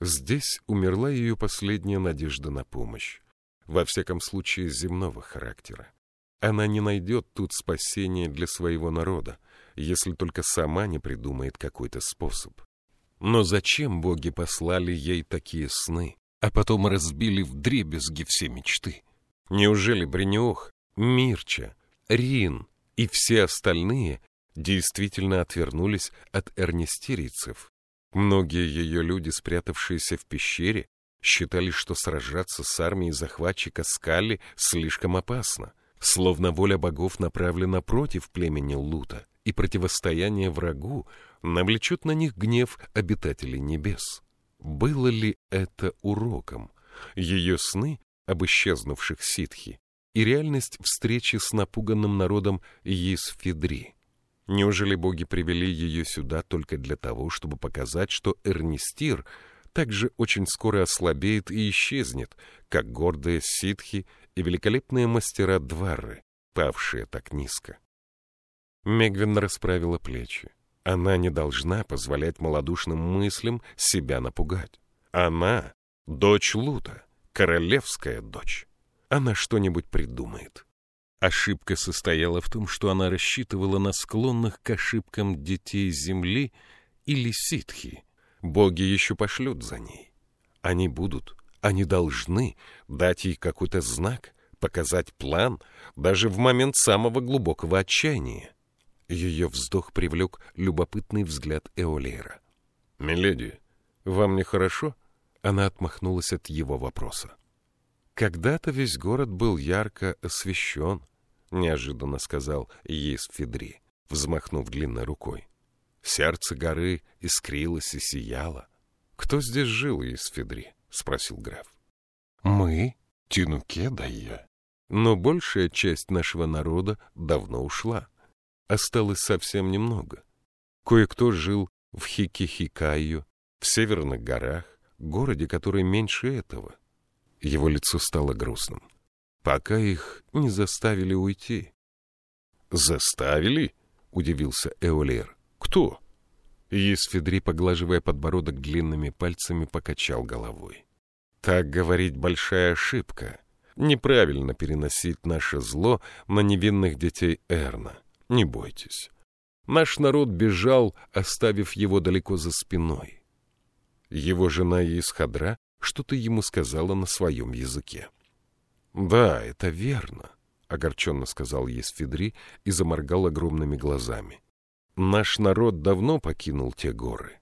Здесь умерла ее последняя надежда на помощь, во всяком случае земного характера. Она не найдет тут спасения для своего народа, если только сама не придумает какой-то способ. Но зачем боги послали ей такие сны, а потом разбили в дребезги все мечты? Неужели Бринеох, Мирча, Рин и все остальные действительно отвернулись от эрнистерийцев Многие ее люди, спрятавшиеся в пещере, считали, что сражаться с армией захватчика Скалли слишком опасно, словно воля богов направлена против племени Лута, и противостояние врагу навлечет на них гнев обитателей небес. Было ли это уроком? Ее сны об исчезнувших ситхи и реальность встречи с напуганным народом Есфидри. Неужели боги привели ее сюда только для того, чтобы показать, что Эрнистир также очень скоро ослабеет и исчезнет, как гордые ситхи и великолепные мастера Дварры, павшие так низко? Мегвин расправила плечи. Она не должна позволять малодушным мыслям себя напугать. Она — дочь Лута, королевская дочь. Она что-нибудь придумает. Ошибка состояла в том, что она рассчитывала на склонных к ошибкам детей земли или ситхи. Боги еще пошлют за ней. Они будут, они должны дать ей какой-то знак, показать план, даже в момент самого глубокого отчаяния. Ее вздох привлек любопытный взгляд Эолейра. «Миледи, вам нехорошо?» Она отмахнулась от его вопроса. Когда-то весь город был ярко освещен, — неожиданно сказал Есфедри, взмахнув длинной рукой. Сердце горы искрилось и сияло. — Кто здесь жил, Есфедри? — спросил граф. — Мы, Тинуке да я. Но большая часть нашего народа давно ушла. Осталось совсем немного. Кое-кто жил в Хикихикайо, в северных горах, городе, который меньше этого. Его лицо стало грустным. Пока их не заставили уйти. «Заставили?» — удивился Эолер. «Кто?» Есфедри, поглаживая подбородок длинными пальцами, покачал головой. «Так говорить большая ошибка. Неправильно переносить наше зло на невинных детей Эрна. Не бойтесь. Наш народ бежал, оставив его далеко за спиной. Его жена Исхадра что-то ему сказала на своем языке. «Да, это верно», — огорченно сказал Есфедри и заморгал огромными глазами. «Наш народ давно покинул те горы.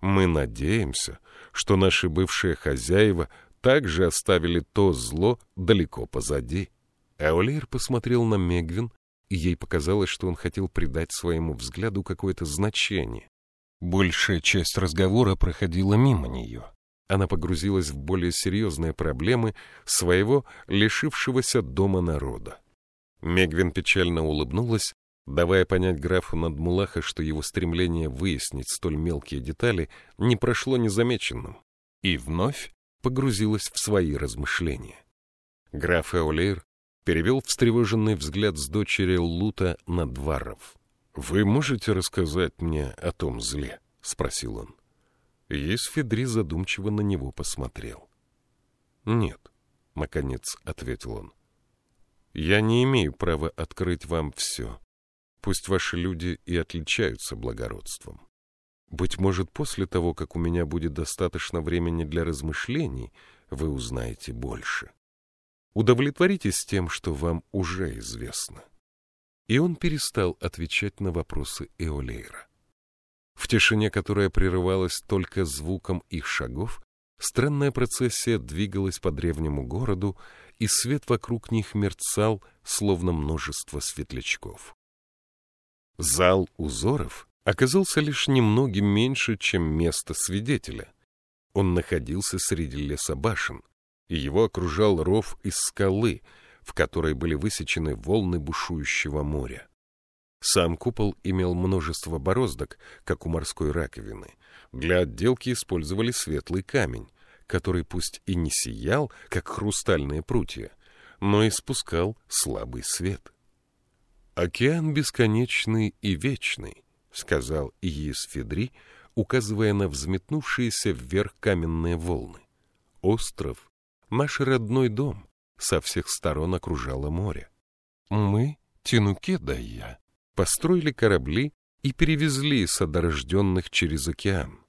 Мы надеемся, что наши бывшие хозяева также оставили то зло далеко позади». Эолейр посмотрел на Мегвин, и ей показалось, что он хотел придать своему взгляду какое-то значение. Большая часть разговора проходила мимо нее. Она погрузилась в более серьезные проблемы своего лишившегося дома народа. Мегвин печально улыбнулась, давая понять графу Надмулаха, что его стремление выяснить столь мелкие детали не прошло незамеченным, и вновь погрузилась в свои размышления. Граф Эолейр перевел встревоженный взгляд с дочери Лута на Дваров. «Вы можете рассказать мне о том зле?» — спросил он. Есфедри задумчиво на него посмотрел. «Нет», — наконец ответил он. «Я не имею права открыть вам все. Пусть ваши люди и отличаются благородством. Быть может, после того, как у меня будет достаточно времени для размышлений, вы узнаете больше». Удовлетворитесь тем, что вам уже известно. И он перестал отвечать на вопросы Эолейра. В тишине, которая прерывалась только звуком их шагов, странная процессия двигалась по древнему городу, и свет вокруг них мерцал, словно множество светлячков. Зал узоров оказался лишь немногим меньше, чем место свидетеля. Он находился среди леса башен, и его окружал ров из скалы, в которой были высечены волны бушующего моря. Сам купол имел множество бороздок, как у морской раковины. Для отделки использовали светлый камень, который пусть и не сиял, как хрустальные прутья, но испускал слабый свет. «Океан бесконечный и вечный», — сказал Иис Федри, указывая на взметнувшиеся вверх каменные волны. «Остров — наш родной дом, со всех сторон окружало море. Мы, Тинуке да я, построили корабли и перевезли содорожденных через океан.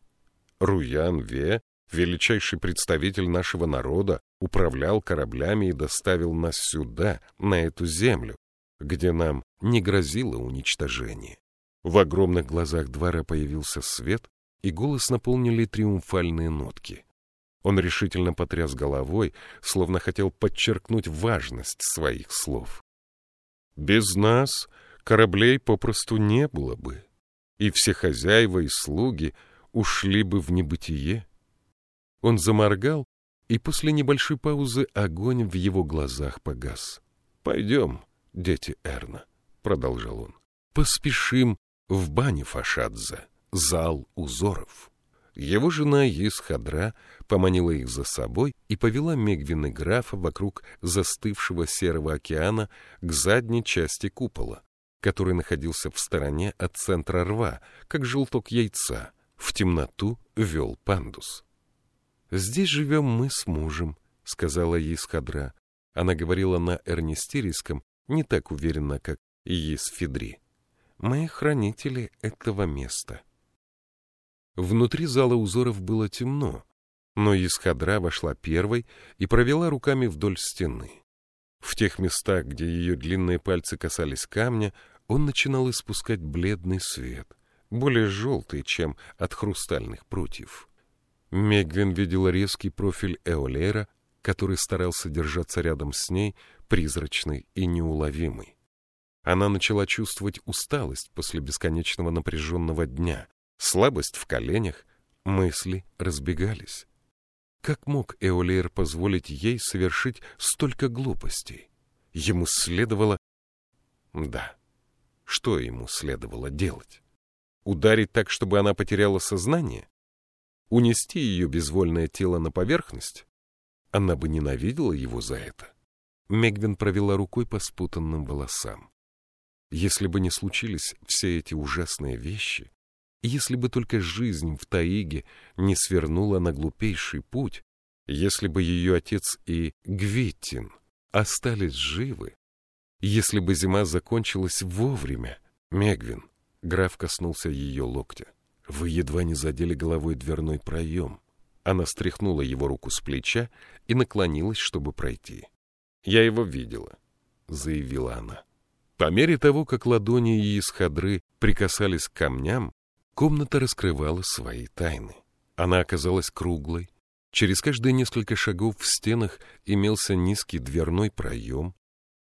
Руян Ве, величайший представитель нашего народа, управлял кораблями и доставил нас сюда, на эту землю, где нам не грозило уничтожение. В огромных глазах двора появился свет, и голос наполнили триумфальные нотки. Он решительно потряс головой, словно хотел подчеркнуть важность своих слов. «Без нас кораблей попросту не было бы, и все хозяева и слуги ушли бы в небытие». Он заморгал, и после небольшой паузы огонь в его глазах погас. «Пойдем, дети Эрна», — продолжал он, — «поспешим в бане Фашадзе, зал узоров». Его жена Есхадра поманила их за собой и повела Мегвин и графа вокруг застывшего серого океана к задней части купола, который находился в стороне от центра рва, как желток яйца. В темноту вел пандус. «Здесь живем мы с мужем», — сказала Есхадра. Она говорила на эрнистирийском не так уверенно, как Есфедри. «Мы хранители этого места». Внутри зала узоров было темно, но Исхадра вошла первой и провела руками вдоль стены. В тех местах, где ее длинные пальцы касались камня, он начинал испускать бледный свет, более желтый, чем от хрустальных прутьев. Мегвин видела резкий профиль Эолера, который старался держаться рядом с ней, призрачный и неуловимый. Она начала чувствовать усталость после бесконечного напряженного дня, слабость в коленях, мысли разбегались. Как мог Эолейр позволить ей совершить столько глупостей? Ему следовало... Да, что ему следовало делать? Ударить так, чтобы она потеряла сознание? Унести ее безвольное тело на поверхность? Она бы ненавидела его за это. Мегвин провела рукой по спутанным волосам. Если бы не случились все эти ужасные вещи, если бы только жизнь в Таиге не свернула на глупейший путь, если бы ее отец и Гвиттин остались живы, если бы зима закончилась вовремя, Мегвин, граф коснулся ее локтя. Вы едва не задели головой дверной проем. Она стряхнула его руку с плеча и наклонилась, чтобы пройти. «Я его видела», — заявила она. По мере того, как ладони и исхадры прикасались к камням, Комната раскрывала свои тайны. Она оказалась круглой. Через каждые несколько шагов в стенах имелся низкий дверной проем.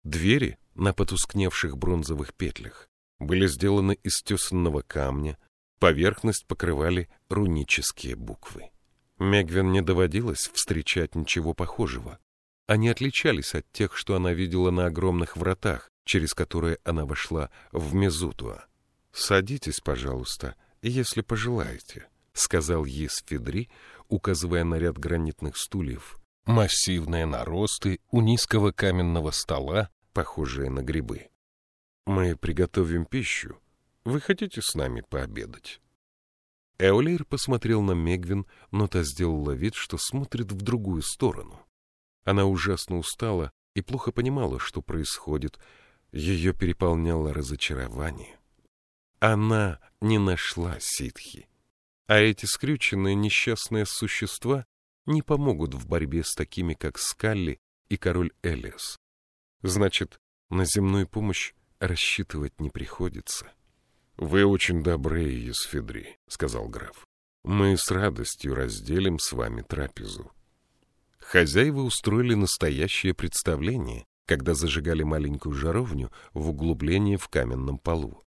Двери на потускневших бронзовых петлях были сделаны из тесанного камня, поверхность покрывали рунические буквы. Мегвин не доводилось встречать ничего похожего. Они отличались от тех, что она видела на огромных вратах, через которые она вошла в Мезутуа. «Садитесь, пожалуйста», если пожелаете», — сказал Есфедри, указывая на ряд гранитных стульев. Массивные наросты у низкого каменного стола, похожие на грибы. «Мы приготовим пищу. Вы хотите с нами пообедать?» Эолейр посмотрел на Мегвин, но та сделала вид, что смотрит в другую сторону. Она ужасно устала и плохо понимала, что происходит. Ее переполняло разочарование. Она не нашла ситхи. А эти скрюченные несчастные существа не помогут в борьбе с такими, как Скалли и король Элиас. Значит, на земную помощь рассчитывать не приходится. — Вы очень добры, Есфедри, — сказал граф. — Мы с радостью разделим с вами трапезу. Хозяева устроили настоящее представление, когда зажигали маленькую жаровню в углублении в каменном полу.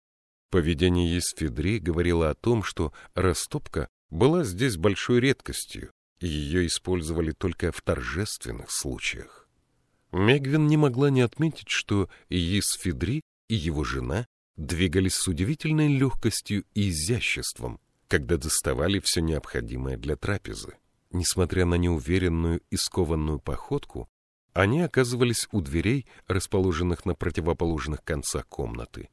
Поведение Есфедри говорило о том, что растопка была здесь большой редкостью, и ее использовали только в торжественных случаях. Мегвин не могла не отметить, что Есфедри и его жена двигались с удивительной легкостью и изяществом, когда доставали все необходимое для трапезы. Несмотря на неуверенную и скованную походку, они оказывались у дверей, расположенных на противоположных концах комнаты,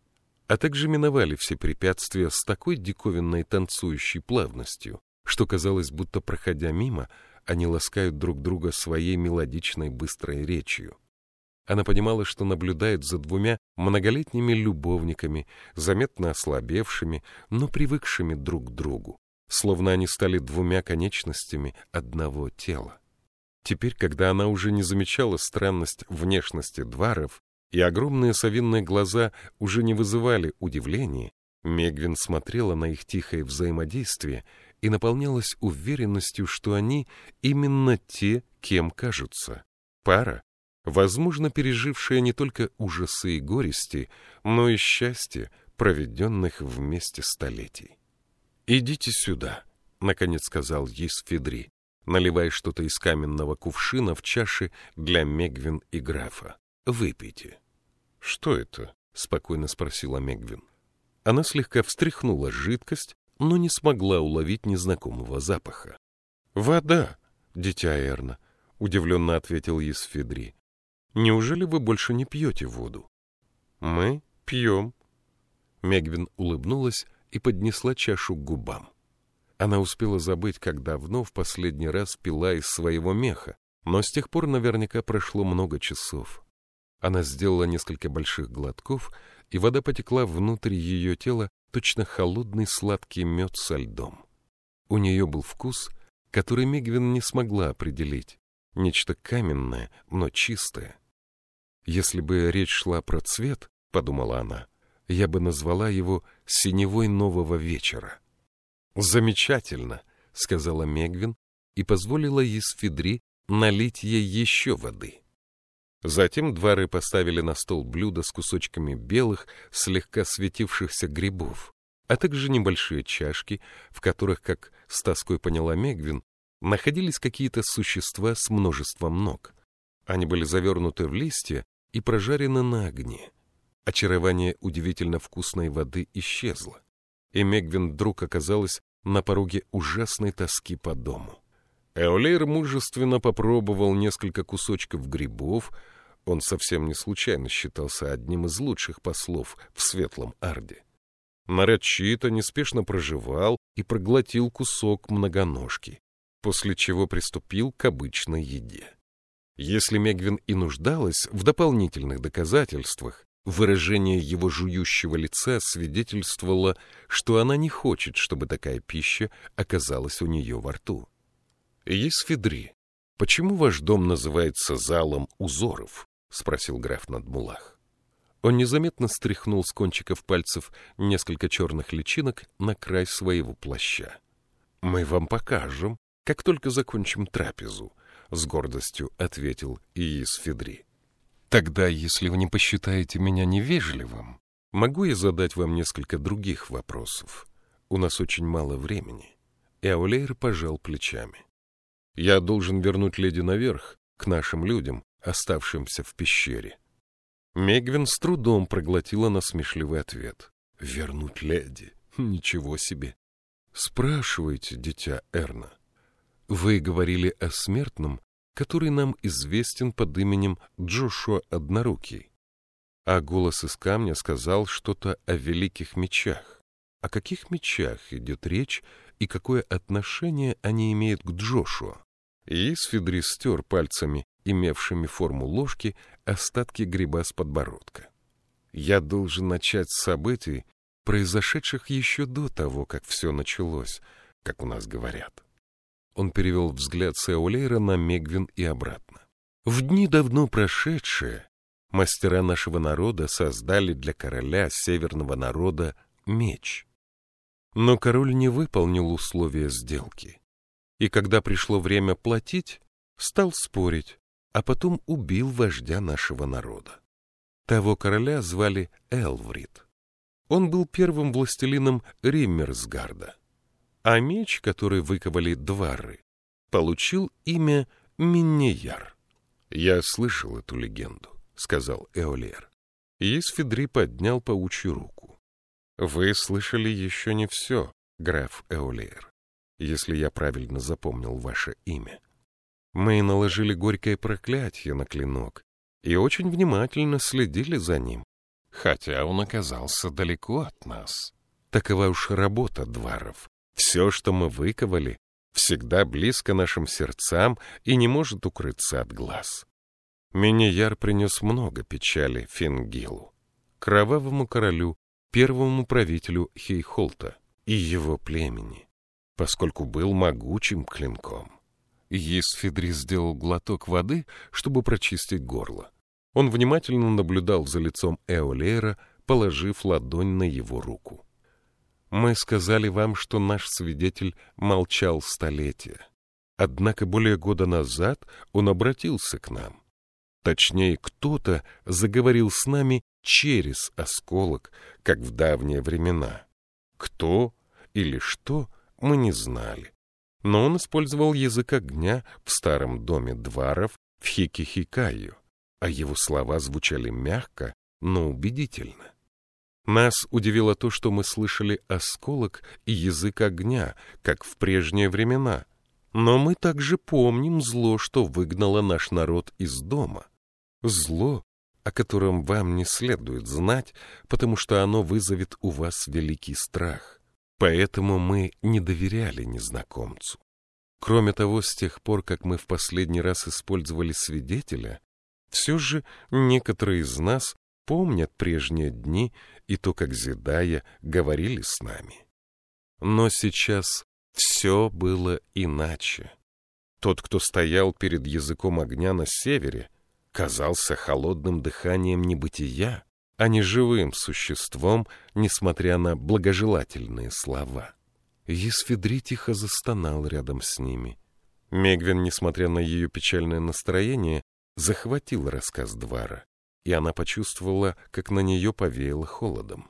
а также миновали все препятствия с такой диковинной танцующей плавностью, что казалось, будто, проходя мимо, они ласкают друг друга своей мелодичной быстрой речью. Она понимала, что наблюдает за двумя многолетними любовниками, заметно ослабевшими, но привыкшими друг к другу, словно они стали двумя конечностями одного тела. Теперь, когда она уже не замечала странность внешности дваров, и огромные совинные глаза уже не вызывали удивления, Мегвин смотрела на их тихое взаимодействие и наполнялась уверенностью, что они именно те, кем кажутся. Пара, возможно, пережившая не только ужасы и горести, но и счастье, проведенных вместе столетий. «Идите сюда», — наконец сказал Есфедри, наливая что-то из каменного кувшина в чаши для Мегвин и графа. «Выпейте». «Что это?» — спокойно спросила Мегвин. Она слегка встряхнула жидкость, но не смогла уловить незнакомого запаха. «Вода, дитя Эрна», — удивленно ответил Есфедри. Неужели вы больше не пьете воду? Мы пьем. Мегвин улыбнулась и поднесла чашу к губам. Она успела забыть, как давно в последний раз пила из своего меха, но с тех пор наверняка прошло много часов. Она сделала несколько больших глотков, и вода потекла внутрь ее тела, точно холодный сладкий мед со льдом. У нее был вкус, который Мегвин не смогла определить. Нечто каменное, но чистое. Если бы речь шла про цвет, — подумала она, — я бы назвала его «синевой нового вечера». «Замечательно», — сказала Мегвин и позволила Есфедри налить ей еще воды. Затем дворы поставили на стол блюдо с кусочками белых, слегка светившихся грибов, а также небольшие чашки, в которых, как с тоской поняла Мегвин, находились какие-то существа с множеством ног. Они были завернуты в листья и прожарено на огне. Очарование удивительно вкусной воды исчезло, и Мегвин вдруг оказалась на пороге ужасной тоски по дому. Эолейр мужественно попробовал несколько кусочков грибов, он совсем не случайно считался одним из лучших послов в Светлом Арде. Нарочито неспешно проживал и проглотил кусок многоножки, после чего приступил к обычной еде. Если Мегвин и нуждалась в дополнительных доказательствах, выражение его жующего лица свидетельствовало, что она не хочет, чтобы такая пища оказалась у нее во рту. «Есфедри, почему ваш дом называется залом узоров?» — спросил граф Надмулах. Он незаметно стряхнул с кончиков пальцев несколько черных личинок на край своего плаща. «Мы вам покажем, как только закончим трапезу», — с гордостью ответил Иис. «Тогда, если вы не посчитаете меня невежливым, могу я задать вам несколько других вопросов? У нас очень мало времени». И пожал плечами. «Я должен вернуть леди наверх, к нашим людям, оставшимся в пещере». Мегвин с трудом проглотила насмешливый ответ. «Вернуть леди? Ничего себе!» «Спрашивайте, дитя Эрна». Вы говорили о смертном, который нам известен под именем Джошуа Однорукий. А голос из камня сказал что-то о великих мечах. О каких мечах идет речь и какое отношение они имеют к Джошуа? И Сфедри стер пальцами, имевшими форму ложки, остатки гриба с подбородка. Я должен начать с событий, произошедших еще до того, как все началось, как у нас говорят. Он перевел взгляд Сеолейра на Мегвин и обратно. В дни давно прошедшие мастера нашего народа создали для короля северного народа меч. Но король не выполнил условия сделки. И когда пришло время платить, стал спорить, а потом убил вождя нашего народа. Того короля звали Элврид. Он был первым властелином Риммерсгарда, а меч, который выковали двары, получил имя Миннияр. «Я слышал эту легенду», — сказал Эолер. Есфидри поднял паучью руку. «Вы слышали еще не все, граф Эолер, если я правильно запомнил ваше имя. Мы наложили горькое проклятие на клинок и очень внимательно следили за ним, хотя он оказался далеко от нас. Такова уж работа дваров. Все, что мы выковали, всегда близко нашим сердцам и не может укрыться от глаз. Минияр принес много печали Фингилу, кровавому королю, первому правителю Хейхолта и его племени, поскольку был могучим клинком. Есфидри сделал глоток воды, чтобы прочистить горло. Он внимательно наблюдал за лицом Эолера, положив ладонь на его руку. «Мы сказали вам, что наш свидетель молчал столетия. Однако более года назад он обратился к нам. Точнее, кто-то заговорил с нами через осколок, как в давние времена. Кто или что, мы не знали. Но он использовал язык огня в старом доме дваров в Хикихикаю а его слова звучали мягко, но убедительно. Нас удивило то, что мы слышали осколок и язык огня, как в прежние времена. Но мы также помним зло, что выгнало наш народ из дома. Зло, о котором вам не следует знать, потому что оно вызовет у вас великий страх. Поэтому мы не доверяли незнакомцу. Кроме того, с тех пор, как мы в последний раз использовали свидетеля, все же некоторые из нас помнят прежние дни и то, как Зидая говорили с нами. Но сейчас все было иначе. Тот, кто стоял перед языком огня на севере, казался холодным дыханием небытия, а не живым существом, несмотря на благожелательные слова. Есфедри тихо застонал рядом с ними. Мегвин, несмотря на ее печальное настроение, захватил рассказ Двара, и она почувствовала, как на нее повеяло холодом.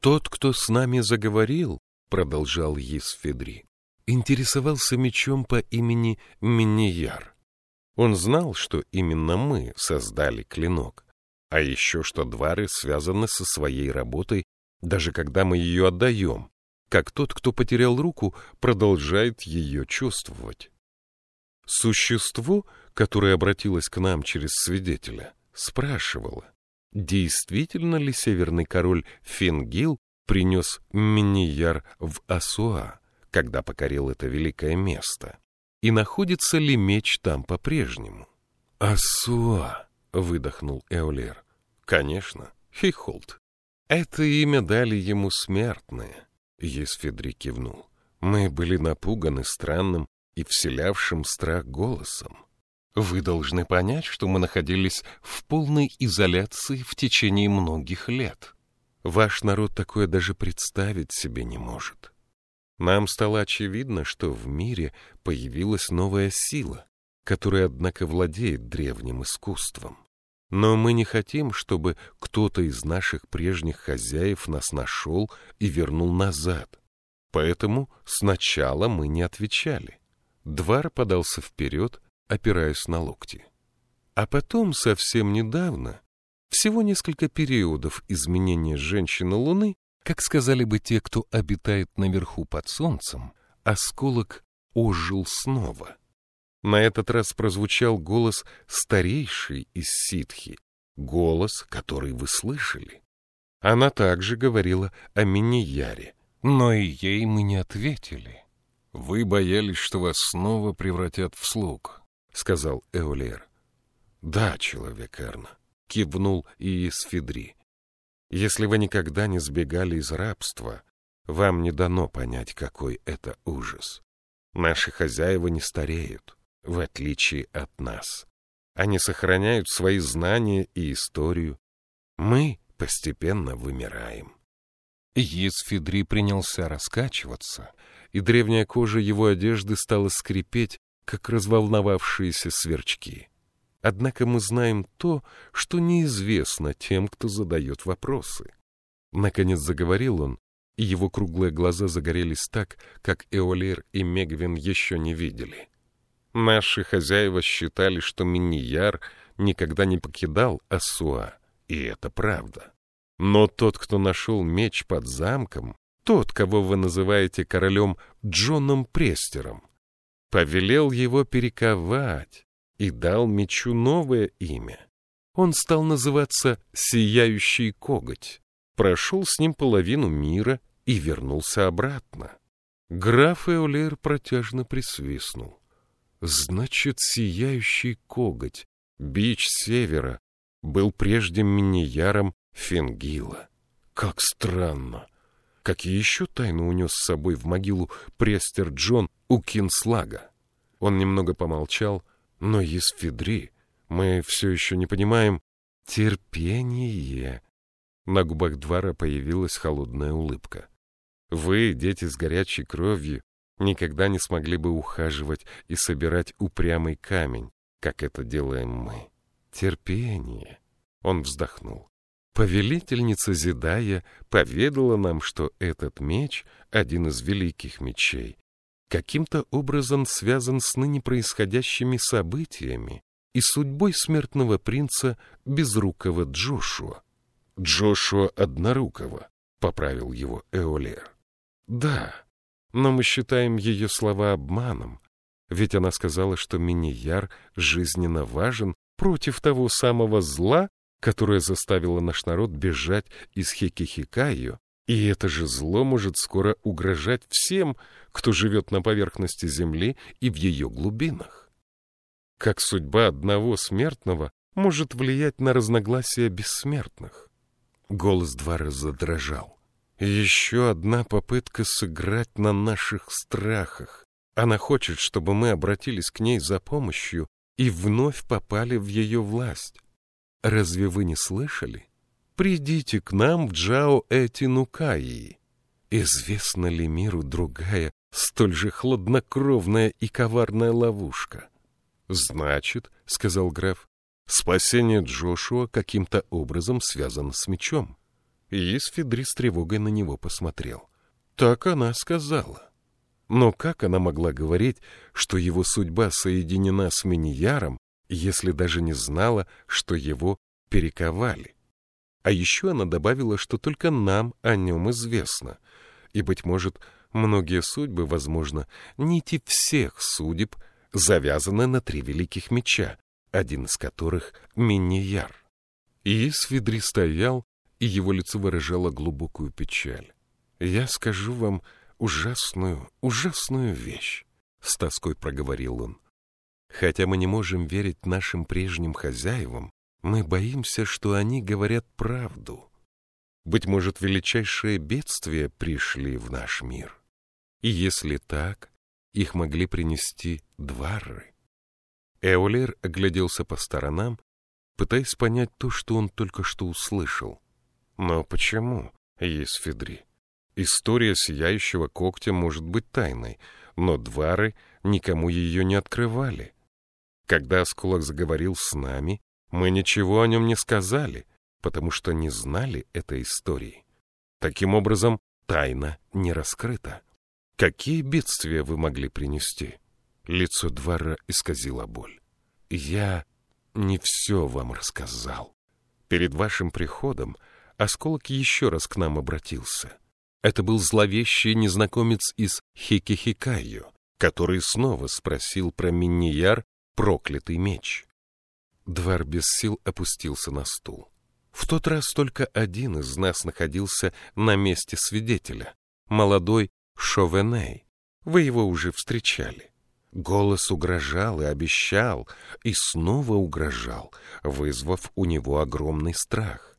«Тот, кто с нами заговорил, — продолжал Есфедри, — интересовался мечом по имени Минияр. Он знал, что именно мы создали клинок, а еще что двары связаны со своей работой, даже когда мы ее отдаем, как тот, кто потерял руку, продолжает ее чувствовать. Существо, которое обратилось к нам через свидетеля, спрашивало, действительно ли северный король Фингил принес Минияр в Асуа, когда покорил это великое место, и находится ли меч там по-прежнему. «Асуа!» — выдохнул Эолер. «Конечно, Хихолд. Это имя дали ему смертные», — Есфедри кивнул. «Мы были напуганы странным и вселявшим страх голосом. Вы должны понять, что мы находились в полной изоляции в течение многих лет. Ваш народ такое даже представить себе не может. Нам стало очевидно, что в мире появилась новая сила, которая, однако, владеет древним искусством. Но мы не хотим, чтобы кто-то из наших прежних хозяев нас нашел и вернул назад. Поэтому сначала мы не отвечали. Двар подался вперед, опираясь на локти. А потом, совсем недавно, всего несколько периодов изменения женщины Луны, как сказали бы те, кто обитает наверху под солнцем, осколок ожил снова. На этот раз прозвучал голос старейший из ситхи, голос, который вы слышали. Она также говорила о Минияре, но и ей мы не ответили. — Вы боялись, что вас снова превратят в слуг, — сказал Эолер. — Да, человек Эрна, — кивнул Иисфедри. — Если вы никогда не сбегали из рабства, вам не дано понять, какой это ужас. Наши хозяева не стареют, в отличие от нас. Они сохраняют свои знания и историю. Мы постепенно вымираем. Есфидри принялся раскачиваться, и древняя кожа его одежды стала скрипеть, как разволновавшиеся сверчки. Однако мы знаем то, что неизвестно тем, кто задает вопросы. Наконец заговорил он, и его круглые глаза загорелись так, как Эолир и Мегвин еще не видели. Наши хозяева считали, что Миньяр никогда не покидал Асуа, и это правда. Но тот, кто нашел меч под замком, тот, кого вы называете королем Джоном Престером, повелел его перековать и дал мечу новое имя. Он стал называться «Сияющий коготь», прошел с ним половину мира и вернулся обратно. Граф Эолер протяжно присвистнул. Значит, сияющий коготь, бич севера, был прежде минияром Фенгила. Как странно! Какие еще тайны унес с собой в могилу престер Джон у Кинслага? Он немного помолчал, но из Федри мы все еще не понимаем терпение. На губах двора появилась холодная улыбка. Вы, дети с горячей кровью, никогда не смогли бы ухаживать и собирать упрямый камень, как это делаем мы. Терпение. Он вздохнул. Повелительница Зидая поведала нам, что этот меч — один из великих мечей, каким-то образом связан с ныне происходящими событиями и судьбой смертного принца Безрукого Джошуа. Джошуа Однорукого, — поправил его Эолер. Да, но мы считаем ее слова обманом, ведь она сказала, что Минияр жизненно важен против того самого зла, которое заставило наш народ бежать из Хекихикайо, и это же зло может скоро угрожать всем, кто живет на поверхности земли и в ее глубинах. Как судьба одного смертного может влиять на разногласия бессмертных? Голос двора задрожал. Еще одна попытка сыграть на наших страхах. Она хочет, чтобы мы обратились к ней за помощью и вновь попали в ее власть. Разве вы не слышали? Придите к нам в Джао Этинукаи. Известна ли миру другая, столь же хладнокровная и коварная ловушка? Значит, — сказал граф, — спасение Джошуа каким-то образом связано с мечом. И Исфидри с тревогой на него посмотрел. Так она сказала. Но как она могла говорить, что его судьба соединена с Минияром, если даже не знала, что его перековали? А еще она добавила, что только нам о нем известно, и, быть может, многие судьбы, возможно, нити всех судеб завязаны на три великих меча, один из которых — Минияр. И Свидри стоял, и его лицо выражало глубокую печаль. «Я скажу вам ужасную, ужасную вещь», — с тоской проговорил он. «Хотя мы не можем верить нашим прежним хозяевам, мы боимся, что они говорят правду. Быть может, величайшие бедствия пришли в наш мир. И если так, их могли принести двары». Эолер огляделся по сторонам, пытаясь понять то, что он только что услышал. Но почему, Есфедри? История сияющего когтя может быть тайной, но двары никому ее не открывали. Когда Осколок заговорил с нами, мы ничего о нем не сказали, потому что не знали этой истории. Таким образом, тайна не раскрыта. Какие бедствия вы могли принести? Лицо двора исказило боль. Я не все вам рассказал. Перед вашим приходом Осколок еще раз к нам обратился. Это был зловещий незнакомец из Хикихикайо, который снова спросил про Миньяр проклятый меч. Двар без сил опустился на стул. В тот раз только один из нас находился на месте свидетеля, молодой Шовеней. Вы его уже встречали. Голос угрожал и обещал, и снова угрожал, вызвав у него огромный страх.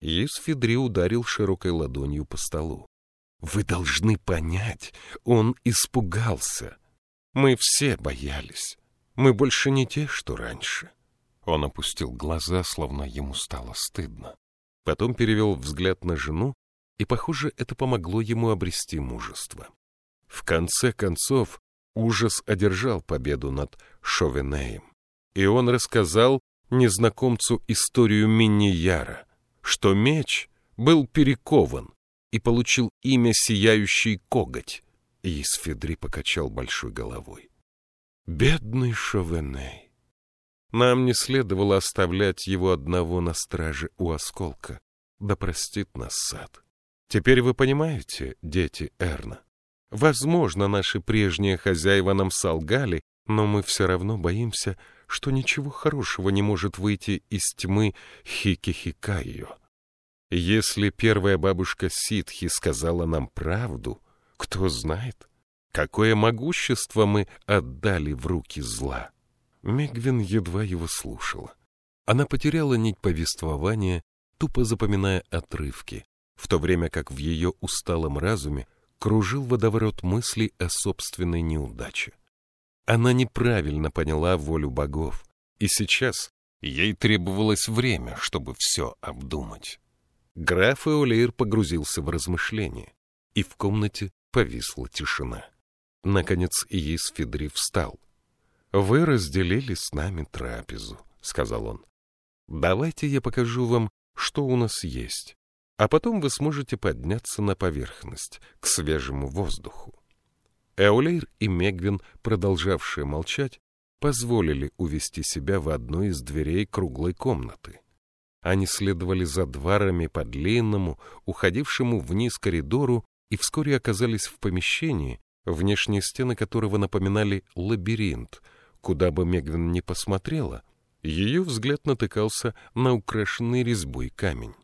Есфидри ударил широкой ладонью по столу. «Вы должны понять, он испугался. Мы все боялись. Мы больше не те, что раньше. Он опустил глаза, словно ему стало стыдно. Потом перевел взгляд на жену, и, похоже, это помогло ему обрести мужество. В конце концов, ужас одержал победу над Шовенеем, и он рассказал незнакомцу историю Миньяра, что меч был перекован и получил имя «Сияющий коготь», Исфедри покачал большой головой. «Бедный Шовеней! Нам не следовало оставлять его одного на страже у осколка. Да простит нас сад. Теперь вы понимаете, дети Эрна? Возможно, наши прежние хозяева нам солгали, но мы все равно боимся, что ничего хорошего не может выйти из тьмы Хикихикайо. Если первая бабушка Ситхи сказала нам правду, кто знает, какое могущество мы отдали в руки зла. Мегвин едва его слушала. Она потеряла нить повествования, тупо запоминая отрывки, в то время как в ее усталом разуме кружил водоворот мыслей о собственной неудаче. Она неправильно поняла волю богов, и сейчас ей требовалось время, чтобы все обдумать. Граф Эолейр погрузился в размышления, и в комнате повисла тишина. Наконец Иис встал. «Вы разделили с нами трапезу», — сказал он. «Давайте я покажу вам, что у нас есть, а потом вы сможете подняться на поверхность, к свежему воздуху». Эолейр и Мегвин, продолжавшие молчать, позволили увести себя в одну из дверей круглой комнаты. Они следовали за дворами по длинному, уходившему вниз коридору и вскоре оказались в помещении, внешние стены которого напоминали лабиринт — Куда бы Мегвин ни посмотрела, ее взгляд натыкался на украшенный резьбой камень.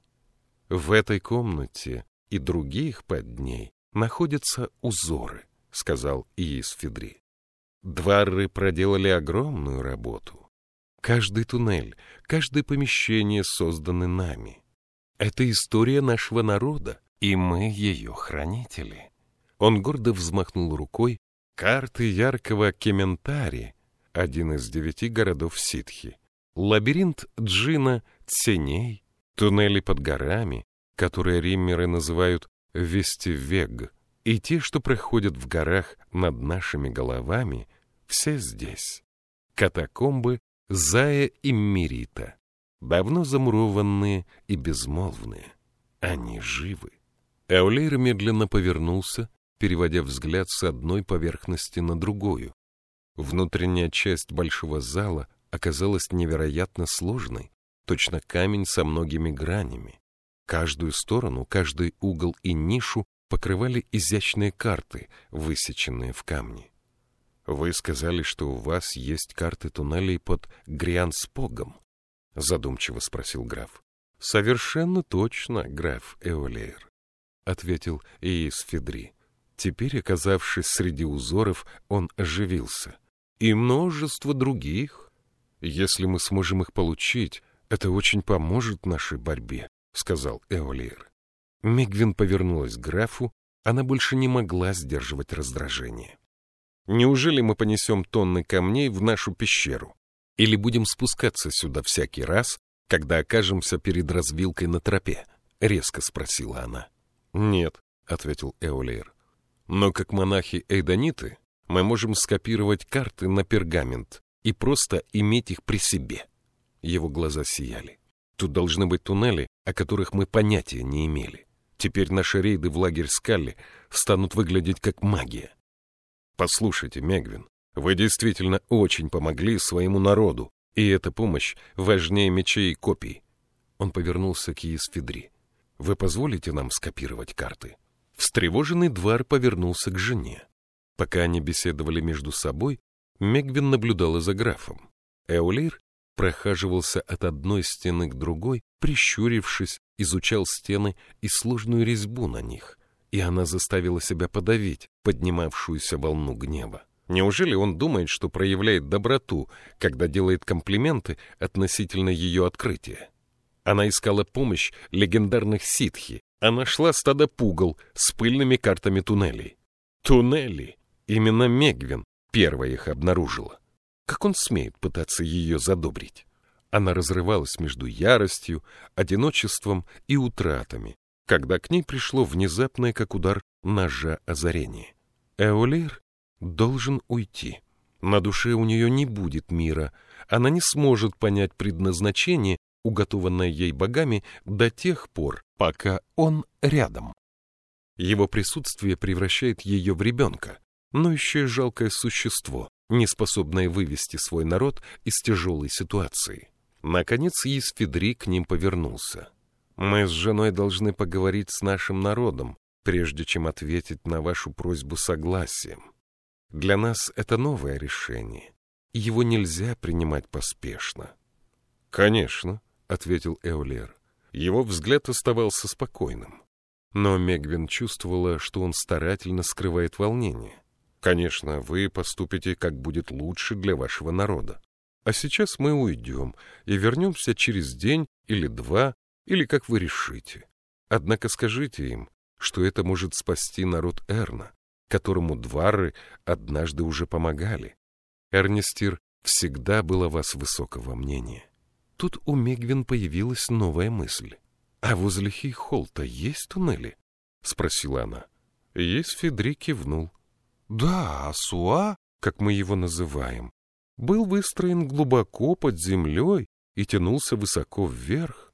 В этой комнате и других под ней находятся узоры, сказал Иис Федри. Двары проделали огромную работу. Каждый туннель, каждое помещение созданы нами. Это история нашего народа, и мы ее хранители. Он гордо взмахнул рукой. Карты яркого Кементари один из девяти городов ситхи. Лабиринт Джина Ценей, туннели под горами, которые риммеры называют Вестивег, и те, что проходят в горах над нашими головами, все здесь. Катакомбы Зая и Мирита, давно замурованные и безмолвные. Они живы. Эулейр медленно повернулся, переводя взгляд с одной поверхности на другую. Внутренняя часть большого зала оказалась невероятно сложной, точно камень со многими гранями. Каждую сторону, каждый угол и нишу покрывали изящные карты, высеченные в камне. «Вы сказали, что у вас есть карты туннелей под Грианспогом?» — задумчиво спросил граф. «Совершенно точно, граф Эолейр», — ответил Иис Федри. Теперь, оказавшись среди узоров, он оживился и множество других. Если мы сможем их получить, это очень поможет нашей борьбе, — сказал Эолир. Мегвин повернулась к графу, она больше не могла сдерживать раздражение. «Неужели мы понесем тонны камней в нашу пещеру? Или будем спускаться сюда всякий раз, когда окажемся перед развилкой на тропе?» — резко спросила она. «Нет», — ответил Эолейр. «Но как монахи-эйдониты мы можем скопировать карты на пергамент и просто иметь их при себе. Его глаза сияли. Тут должны быть туннели, о которых мы понятия не имели. Теперь наши рейды в лагерь Скалли станут выглядеть как магия. Послушайте, Мегвин, вы действительно очень помогли своему народу, и эта помощь важнее мечей и копий. Он повернулся к Есфедри. Вы позволите нам скопировать карты? Встревоженный двор повернулся к жене. Пока они беседовали между собой, Мегвин наблюдала за графом. Эулейр прохаживался от одной стены к другой, прищурившись, изучал стены и сложную резьбу на них, и она заставила себя подавить поднимавшуюся волну гнева. Неужели он думает, что проявляет доброту, когда делает комплименты относительно ее открытия? Она искала помощь легендарных ситхи, а нашла стадо пугал с пыльными картами туннелей. Туннели! Именно Мегвин первая их обнаружила. Как он смеет пытаться ее задобрить? Она разрывалась между яростью, одиночеством и утратами, когда к ней пришло внезапное, как удар ножа, озарение. Эолир должен уйти. На душе у нее не будет мира, она не сможет понять предназначение, уготованное ей богами, до тех пор, пока он рядом. Его присутствие превращает ее в ребенка, но еще и жалкое существо, не способное вывести свой народ из тяжелой ситуации. Наконец Есфедри к ним повернулся. «Мы с женой должны поговорить с нашим народом, прежде чем ответить на вашу просьбу согласием. Для нас это новое решение. Его нельзя принимать поспешно». «Конечно», — ответил Эолер. Его взгляд оставался спокойным. Но Мегвин чувствовала, что он старательно скрывает волнение. «Конечно, вы поступите, как будет лучше для вашего народа. А сейчас мы уйдем и вернемся через день или два, или как вы решите. Однако скажите им, что это может спасти народ Эрна, которому двары однажды уже помогали. Эрнестир всегда был о вас высокого мнения. Тут у Мегвин появилась новая мысль. «А возле Хейхолта есть туннели?» — спросила она. Есть Федри кивнул. «Да, Асуа, как мы его называем, был выстроен глубоко под землей и тянулся высоко вверх.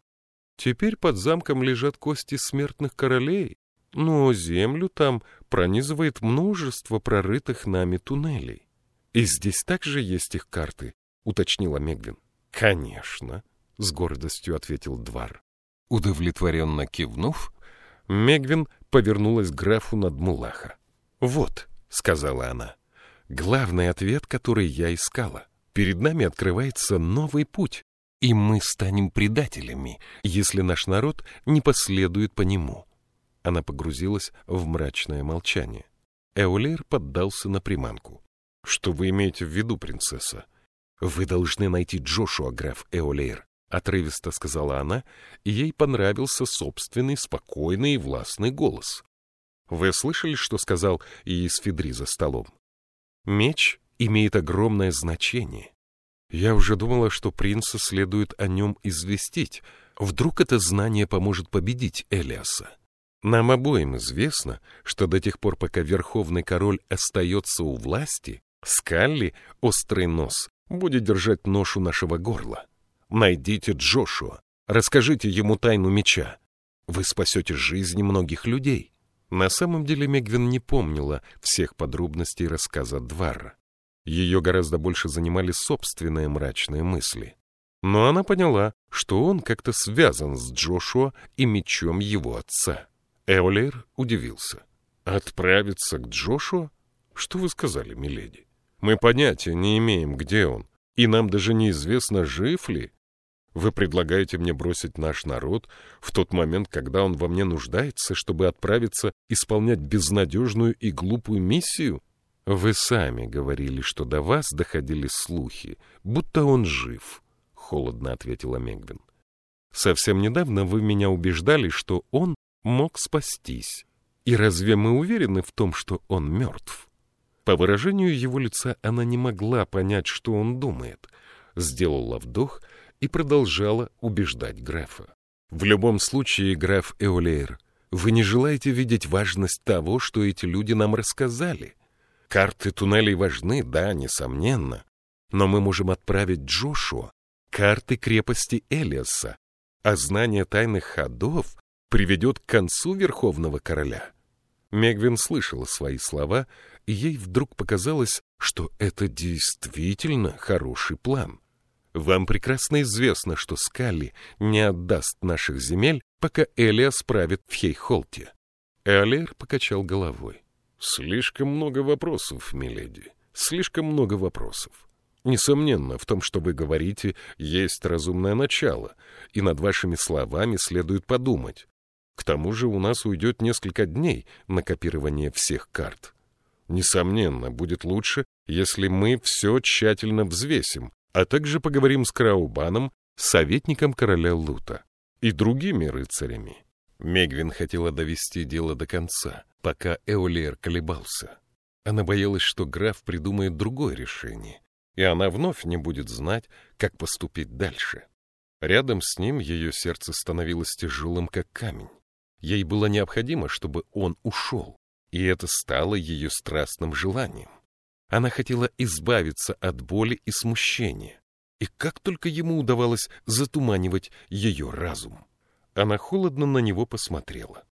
Теперь под замком лежат кости смертных королей, но землю там пронизывает множество прорытых нами туннелей. И здесь также есть их карты, уточнила Мегвин. Конечно, с гордостью ответил Двар. Удовлетворенно кивнув, Мегвин повернулась к графу Надмулаха. «Вот», — сказала она, — «главный ответ, который я искала. Перед нами открывается новый путь, и мы станем предателями, если наш народ не последует по нему». Она погрузилась в мрачное молчание. Эолейр поддался на приманку. «Что вы имеете в виду, принцесса?» «Вы должны найти Джошуа, граф Эолейр. — отрывисто сказала она, и ей понравился собственный спокойный и властный голос. «Вы слышали, что сказал Иисфедри за столом? Меч имеет огромное значение. Я уже думала, что принца следует о нем известить. Вдруг это знание поможет победить Элиаса. Нам обоим известно, что до тех пор, пока верховный король остается у власти, Скалли, острый нос, будет держать нож у нашего горла. Найдите Джошуа, расскажите ему тайну меча. Вы спасете жизни многих людей. На самом деле Мегвин не помнила всех подробностей рассказа Дварра. Ее гораздо больше занимали собственные мрачные мысли. Но она поняла, что он как-то связан с Джошуа и мечом его отца. Эолейр удивился. «Отправиться к Джошуа? Что вы сказали, миледи? Мы понятия не имеем, где он, и нам даже неизвестно, жив ли. Вы предлагаете мне бросить наш народ в тот момент, когда он во мне нуждается, чтобы отправиться исполнять безнадежную и глупую миссию? Вы сами говорили, что до вас доходили слухи, будто он жив, — холодно ответила Мегвин. Совсем недавно вы меня убеждали, что он мог спастись. И разве мы уверены в том, что он мертв? По выражению его лица она не могла понять, что он думает. Сделала вдох — и продолжала убеждать графа. «В любом случае, граф Эолейр, вы не желаете видеть важность того, что эти люди нам рассказали. Карты туннелей важны, да, несомненно, но мы можем отправить Джошуа карты крепости Элиаса, а знание тайных ходов приведет к концу Верховного Короля». Мегвин слышала свои слова, и ей вдруг показалось, что это действительно хороший план. Вам прекрасно известно, что Скалли не отдаст наших земель, пока Элиас правит в Хейхолте. Эолер покачал головой. Слишком много вопросов, миледи. Слишком много вопросов. Несомненно, в том, что вы говорите, есть разумное начало, и над вашими словами следует подумать. К тому же у нас уйдет несколько дней на копирование всех карт. Несомненно, будет лучше, если мы все тщательно взвесим, а также поговорим с Краубаном, советником короля Лута, и другими рыцарями. Мегвин хотела довести дело до конца, пока Эолер колебался. Она боялась, что граф придумает другое решение, и она вновь не будет знать, как поступить дальше. Рядом с ним ее сердце становилось тяжелым, как камень. Ей было необходимо, чтобы он ушел, и это стало ее страстным желанием. Она хотела избавиться от боли и смущения, и как только ему удавалось затуманивать ее разум. Она холодно на него посмотрела.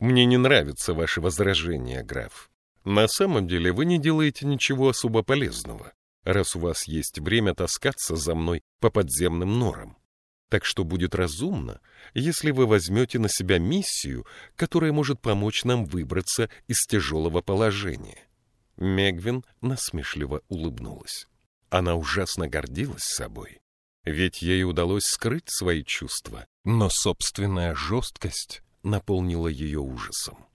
«Мне не нравятся ваши возражения, граф. На самом деле вы не делаете ничего особо полезного, раз у вас есть время таскаться за мной по подземным норам. Так что будет разумно, если вы возьмете на себя миссию, которая может помочь нам выбраться из тяжелого положения. Мегвин насмешливо улыбнулась. Она ужасно гордилась собой, ведь ей удалось скрыть свои чувства, но собственная жесткость наполнила ее ужасом.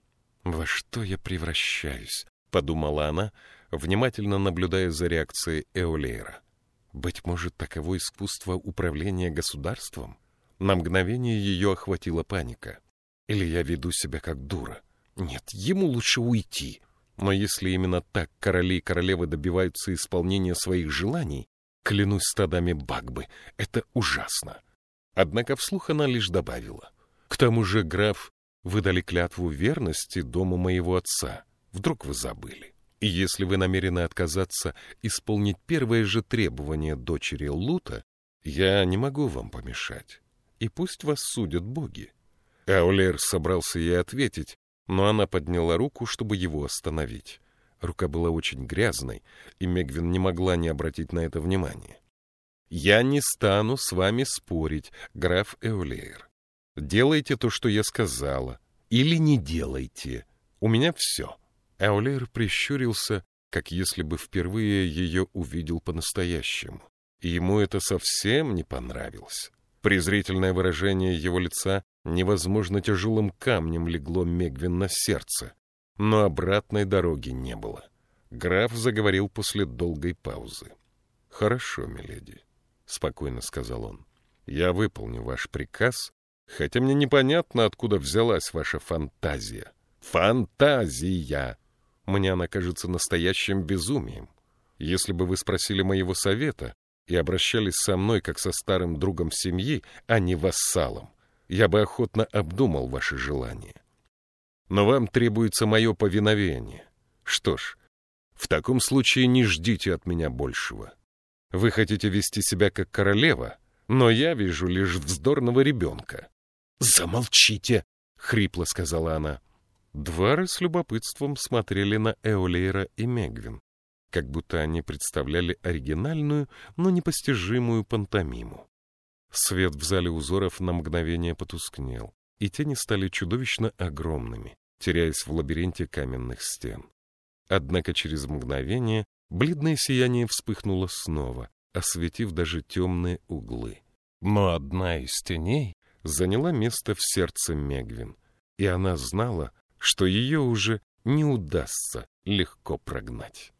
«Во что я превращаюсь?» — подумала она, внимательно наблюдая за реакцией Эолейра. Быть может, таково искусство управления государством? На мгновение ее охватила паника. Или я веду себя как дура? Нет, ему лучше уйти. Но если именно так короли и королевы добиваются исполнения своих желаний, клянусь стадами Багбы, это ужасно. Однако вслух она лишь добавила. К тому же, граф, вы дали клятву верности дому моего отца. Вдруг вы забыли? И если вы намерены отказаться исполнить первое же требование дочери Лута, я не могу вам помешать. И пусть вас судят боги. Аулер собрался ей ответить, но она подняла руку, чтобы его остановить. Рука была очень грязной, и Мегвин не могла не обратить на это внимания. «Я не стану с вами спорить, граф Эулейр. Делайте то, что я сказала, или не делайте. У меня все». Аулер прищурился, как если бы впервые ее увидел по-настоящему. И ему это совсем не понравилось. Презрительное выражение его лица невозможно тяжелым камнем легло Мегвин на сердце, но обратной дороги не было. Граф заговорил после долгой паузы. — Хорошо, миледи, — спокойно сказал он. — Я выполню ваш приказ, хотя мне непонятно, откуда взялась ваша фантазия. Фантазия! Мне она кажется настоящим безумием. Если бы вы спросили моего совета и обращались со мной как со старым другом семьи, а не вассалом, я бы охотно обдумал ваши желания. Но вам требуется мое повиновение. Что ж, в таком случае не ждите от меня большего. Вы хотите вести себя как королева, но я вижу лишь вздорного ребенка. — Замолчите! — хрипло сказала она. Двары с любопытством смотрели на Эолейра и Мегвин, как будто они представляли оригинальную, но непостижимую пантомиму. Свет в зале узоров на мгновение потускнел, и тени стали чудовищно огромными, теряясь в лабиринте каменных стен. Однако через мгновение бледное сияние вспыхнуло снова, осветив даже темные углы. Но одна из теней заняла место в сердце Мегвин, и она знала, что ее уже не удастся легко прогнать.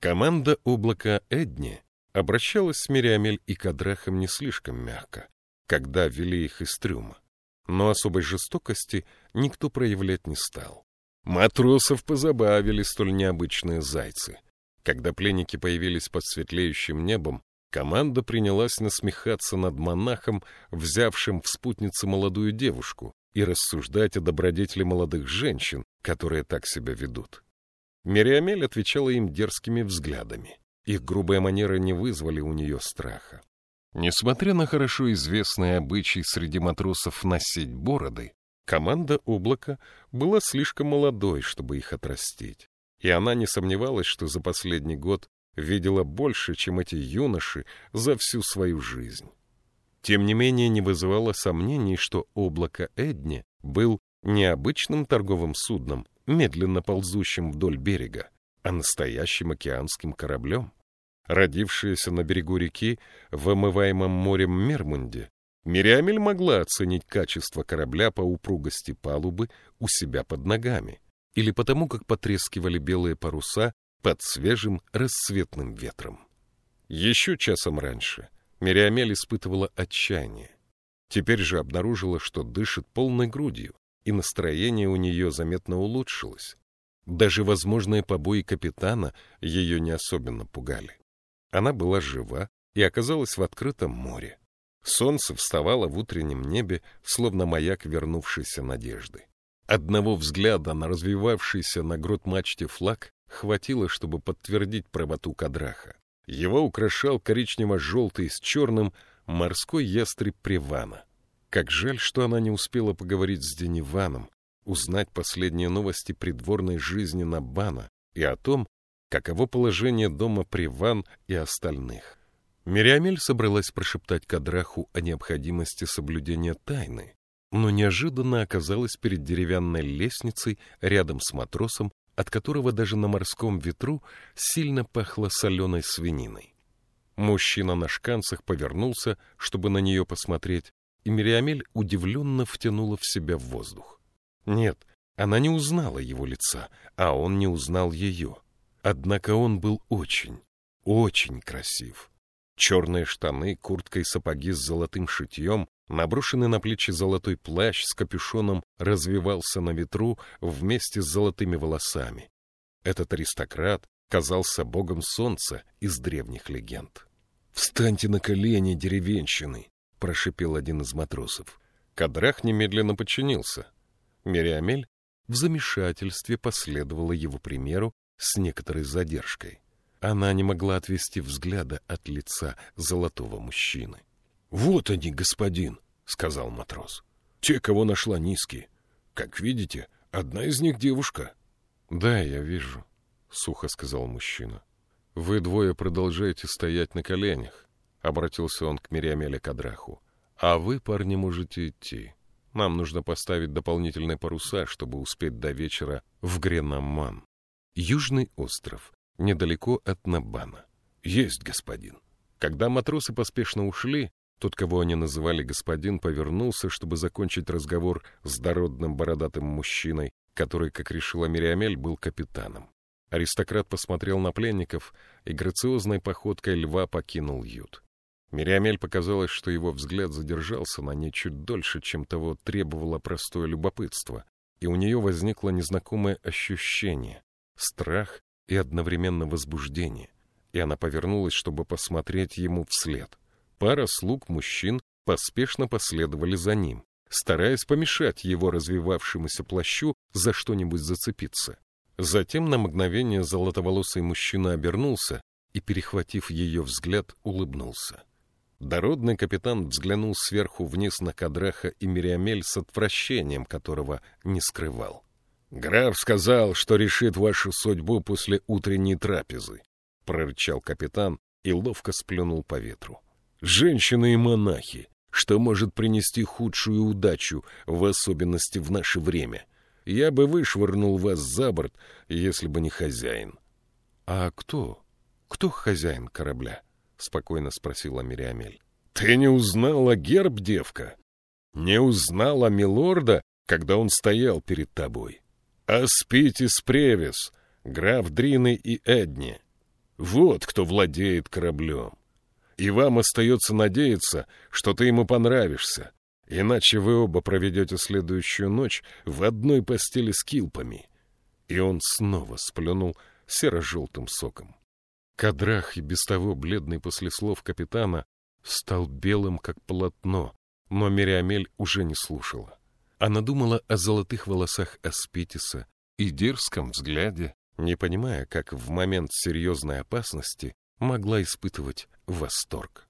Команда облака Эдни обращалась с Мириамель и Кадрахом не слишком мягко, когда вели их из трюма, но особой жестокости никто проявлять не стал. Матросов позабавили столь необычные зайцы. Когда пленники появились под светлеющим небом, команда принялась насмехаться над монахом, взявшим в спутницы молодую девушку, и рассуждать о добродетели молодых женщин, которые так себя ведут. Мириамель отвечала им дерзкими взглядами. Их грубые манеры не вызвали у нее страха. Несмотря на хорошо известный обычай среди матросов носить бороды, команда «Облака» была слишком молодой, чтобы их отрастить. И она не сомневалась, что за последний год видела больше, чем эти юноши за всю свою жизнь. Тем не менее, не вызывало сомнений, что облако Эдни был необычным торговым судном, медленно ползущим вдоль берега, а настоящим океанским кораблем. Родившаяся на берегу реки в омываемом морем Мермунде, Мириамель могла оценить качество корабля по упругости палубы у себя под ногами или потому, как потрескивали белые паруса под свежим рассветным ветром. Еще часом раньше Мириамель испытывала отчаяние. Теперь же обнаружила, что дышит полной грудью, и настроение у нее заметно улучшилось. Даже возможные побои капитана ее не особенно пугали. Она была жива и оказалась в открытом море. Солнце вставало в утреннем небе, словно маяк вернувшейся надежды. Одного взгляда на развивавшийся на грот мачте флаг хватило, чтобы подтвердить правоту Кадраха. Его украшал коричнево-желтый с черным морской ястреб Привана. Как жаль, что она не успела поговорить с Дениваном, узнать последние новости придворной жизни Набана и о том, каково положение дома Приван и остальных. Мириамель собралась прошептать Кадраху о необходимости соблюдения тайны, но неожиданно оказалась перед деревянной лестницей рядом с матросом, от которого даже на морском ветру сильно пахло соленой свининой. Мужчина на шканцах повернулся, чтобы на нее посмотреть, и Мириамель удивленно втянула в себя воздух. Нет, она не узнала его лица, а он не узнал ее. Однако он был очень, очень красив. Черные штаны, куртка и сапоги с золотым шитьем, наброшенный на плечи золотой плащ с капюшоном развивался на ветру вместе с золотыми волосами. Этот аристократ казался богом солнца из древних легенд. «Встаньте на колени, деревенщины!» — прошипел один из матросов. Кадрах немедленно подчинился. Мириамель в замешательстве последовала его примеру с некоторой задержкой. Она не могла отвести взгляда от лица золотого мужчины. — Вот они, господин, — сказал матрос. — Те, кого нашла низкие. Как видите, одна из них девушка. — Да, я вижу, — сухо сказал мужчина. — Вы двое продолжаете стоять на коленях, — обратился он к Мириамеле Кадраху. — А вы, парни, можете идти. Нам нужно поставить дополнительные паруса, чтобы успеть до вечера в Гренамман. Южный остров, недалеко от Набана. Есть, господин. Когда матросы поспешно ушли, тот, кого они называли господин, повернулся, чтобы закончить разговор с дородным бородатым мужчиной, который, как решила Мириамель, был капитаном. Аристократ посмотрел на пленников и грациозной походкой льва покинул ют. Мириамель показалось, что его взгляд задержался на ней чуть дольше, чем того требовало простое любопытство, и у нее возникло незнакомое ощущение — страх и одновременно возбуждение, и она повернулась, чтобы посмотреть ему вслед. Пара слуг мужчин поспешно последовали за ним, стараясь помешать его развивавшемуся плащу за что-нибудь зацепиться. Затем на мгновение золотоволосый мужчина обернулся и, перехватив ее взгляд, улыбнулся. Дородный капитан взглянул сверху вниз на Кадраха и Мириамель с отвращением, которого не скрывал. «Граф сказал, что решит вашу судьбу после утренней трапезы», — прорычал капитан и ловко сплюнул по ветру. «Женщины и монахи, что может принести худшую удачу, в особенности в наше время. Я бы вышвырнул вас за борт, если бы не хозяин». «А кто? Кто хозяин корабля?» — спокойно спросила Мириамель. «Ты не узнала герб, девка? Не узнала милорда, когда он стоял перед тобой?» Аспитис Превис, граф Дрины и Эдни. Вот кто владеет кораблем. И вам остается надеяться, что ты ему понравишься, иначе вы оба проведете следующую ночь в одной постели с килпами. И он снова сплюнул серо-желтым соком. Кадрах, и без того бледный после слов капитана, стал белым, как полотно, но Мириамель уже не слушала. Она думала о золотых волосах Аспитиса и дерзком взгляде, не понимая, как в момент серьезной опасности могла испытывать восторг.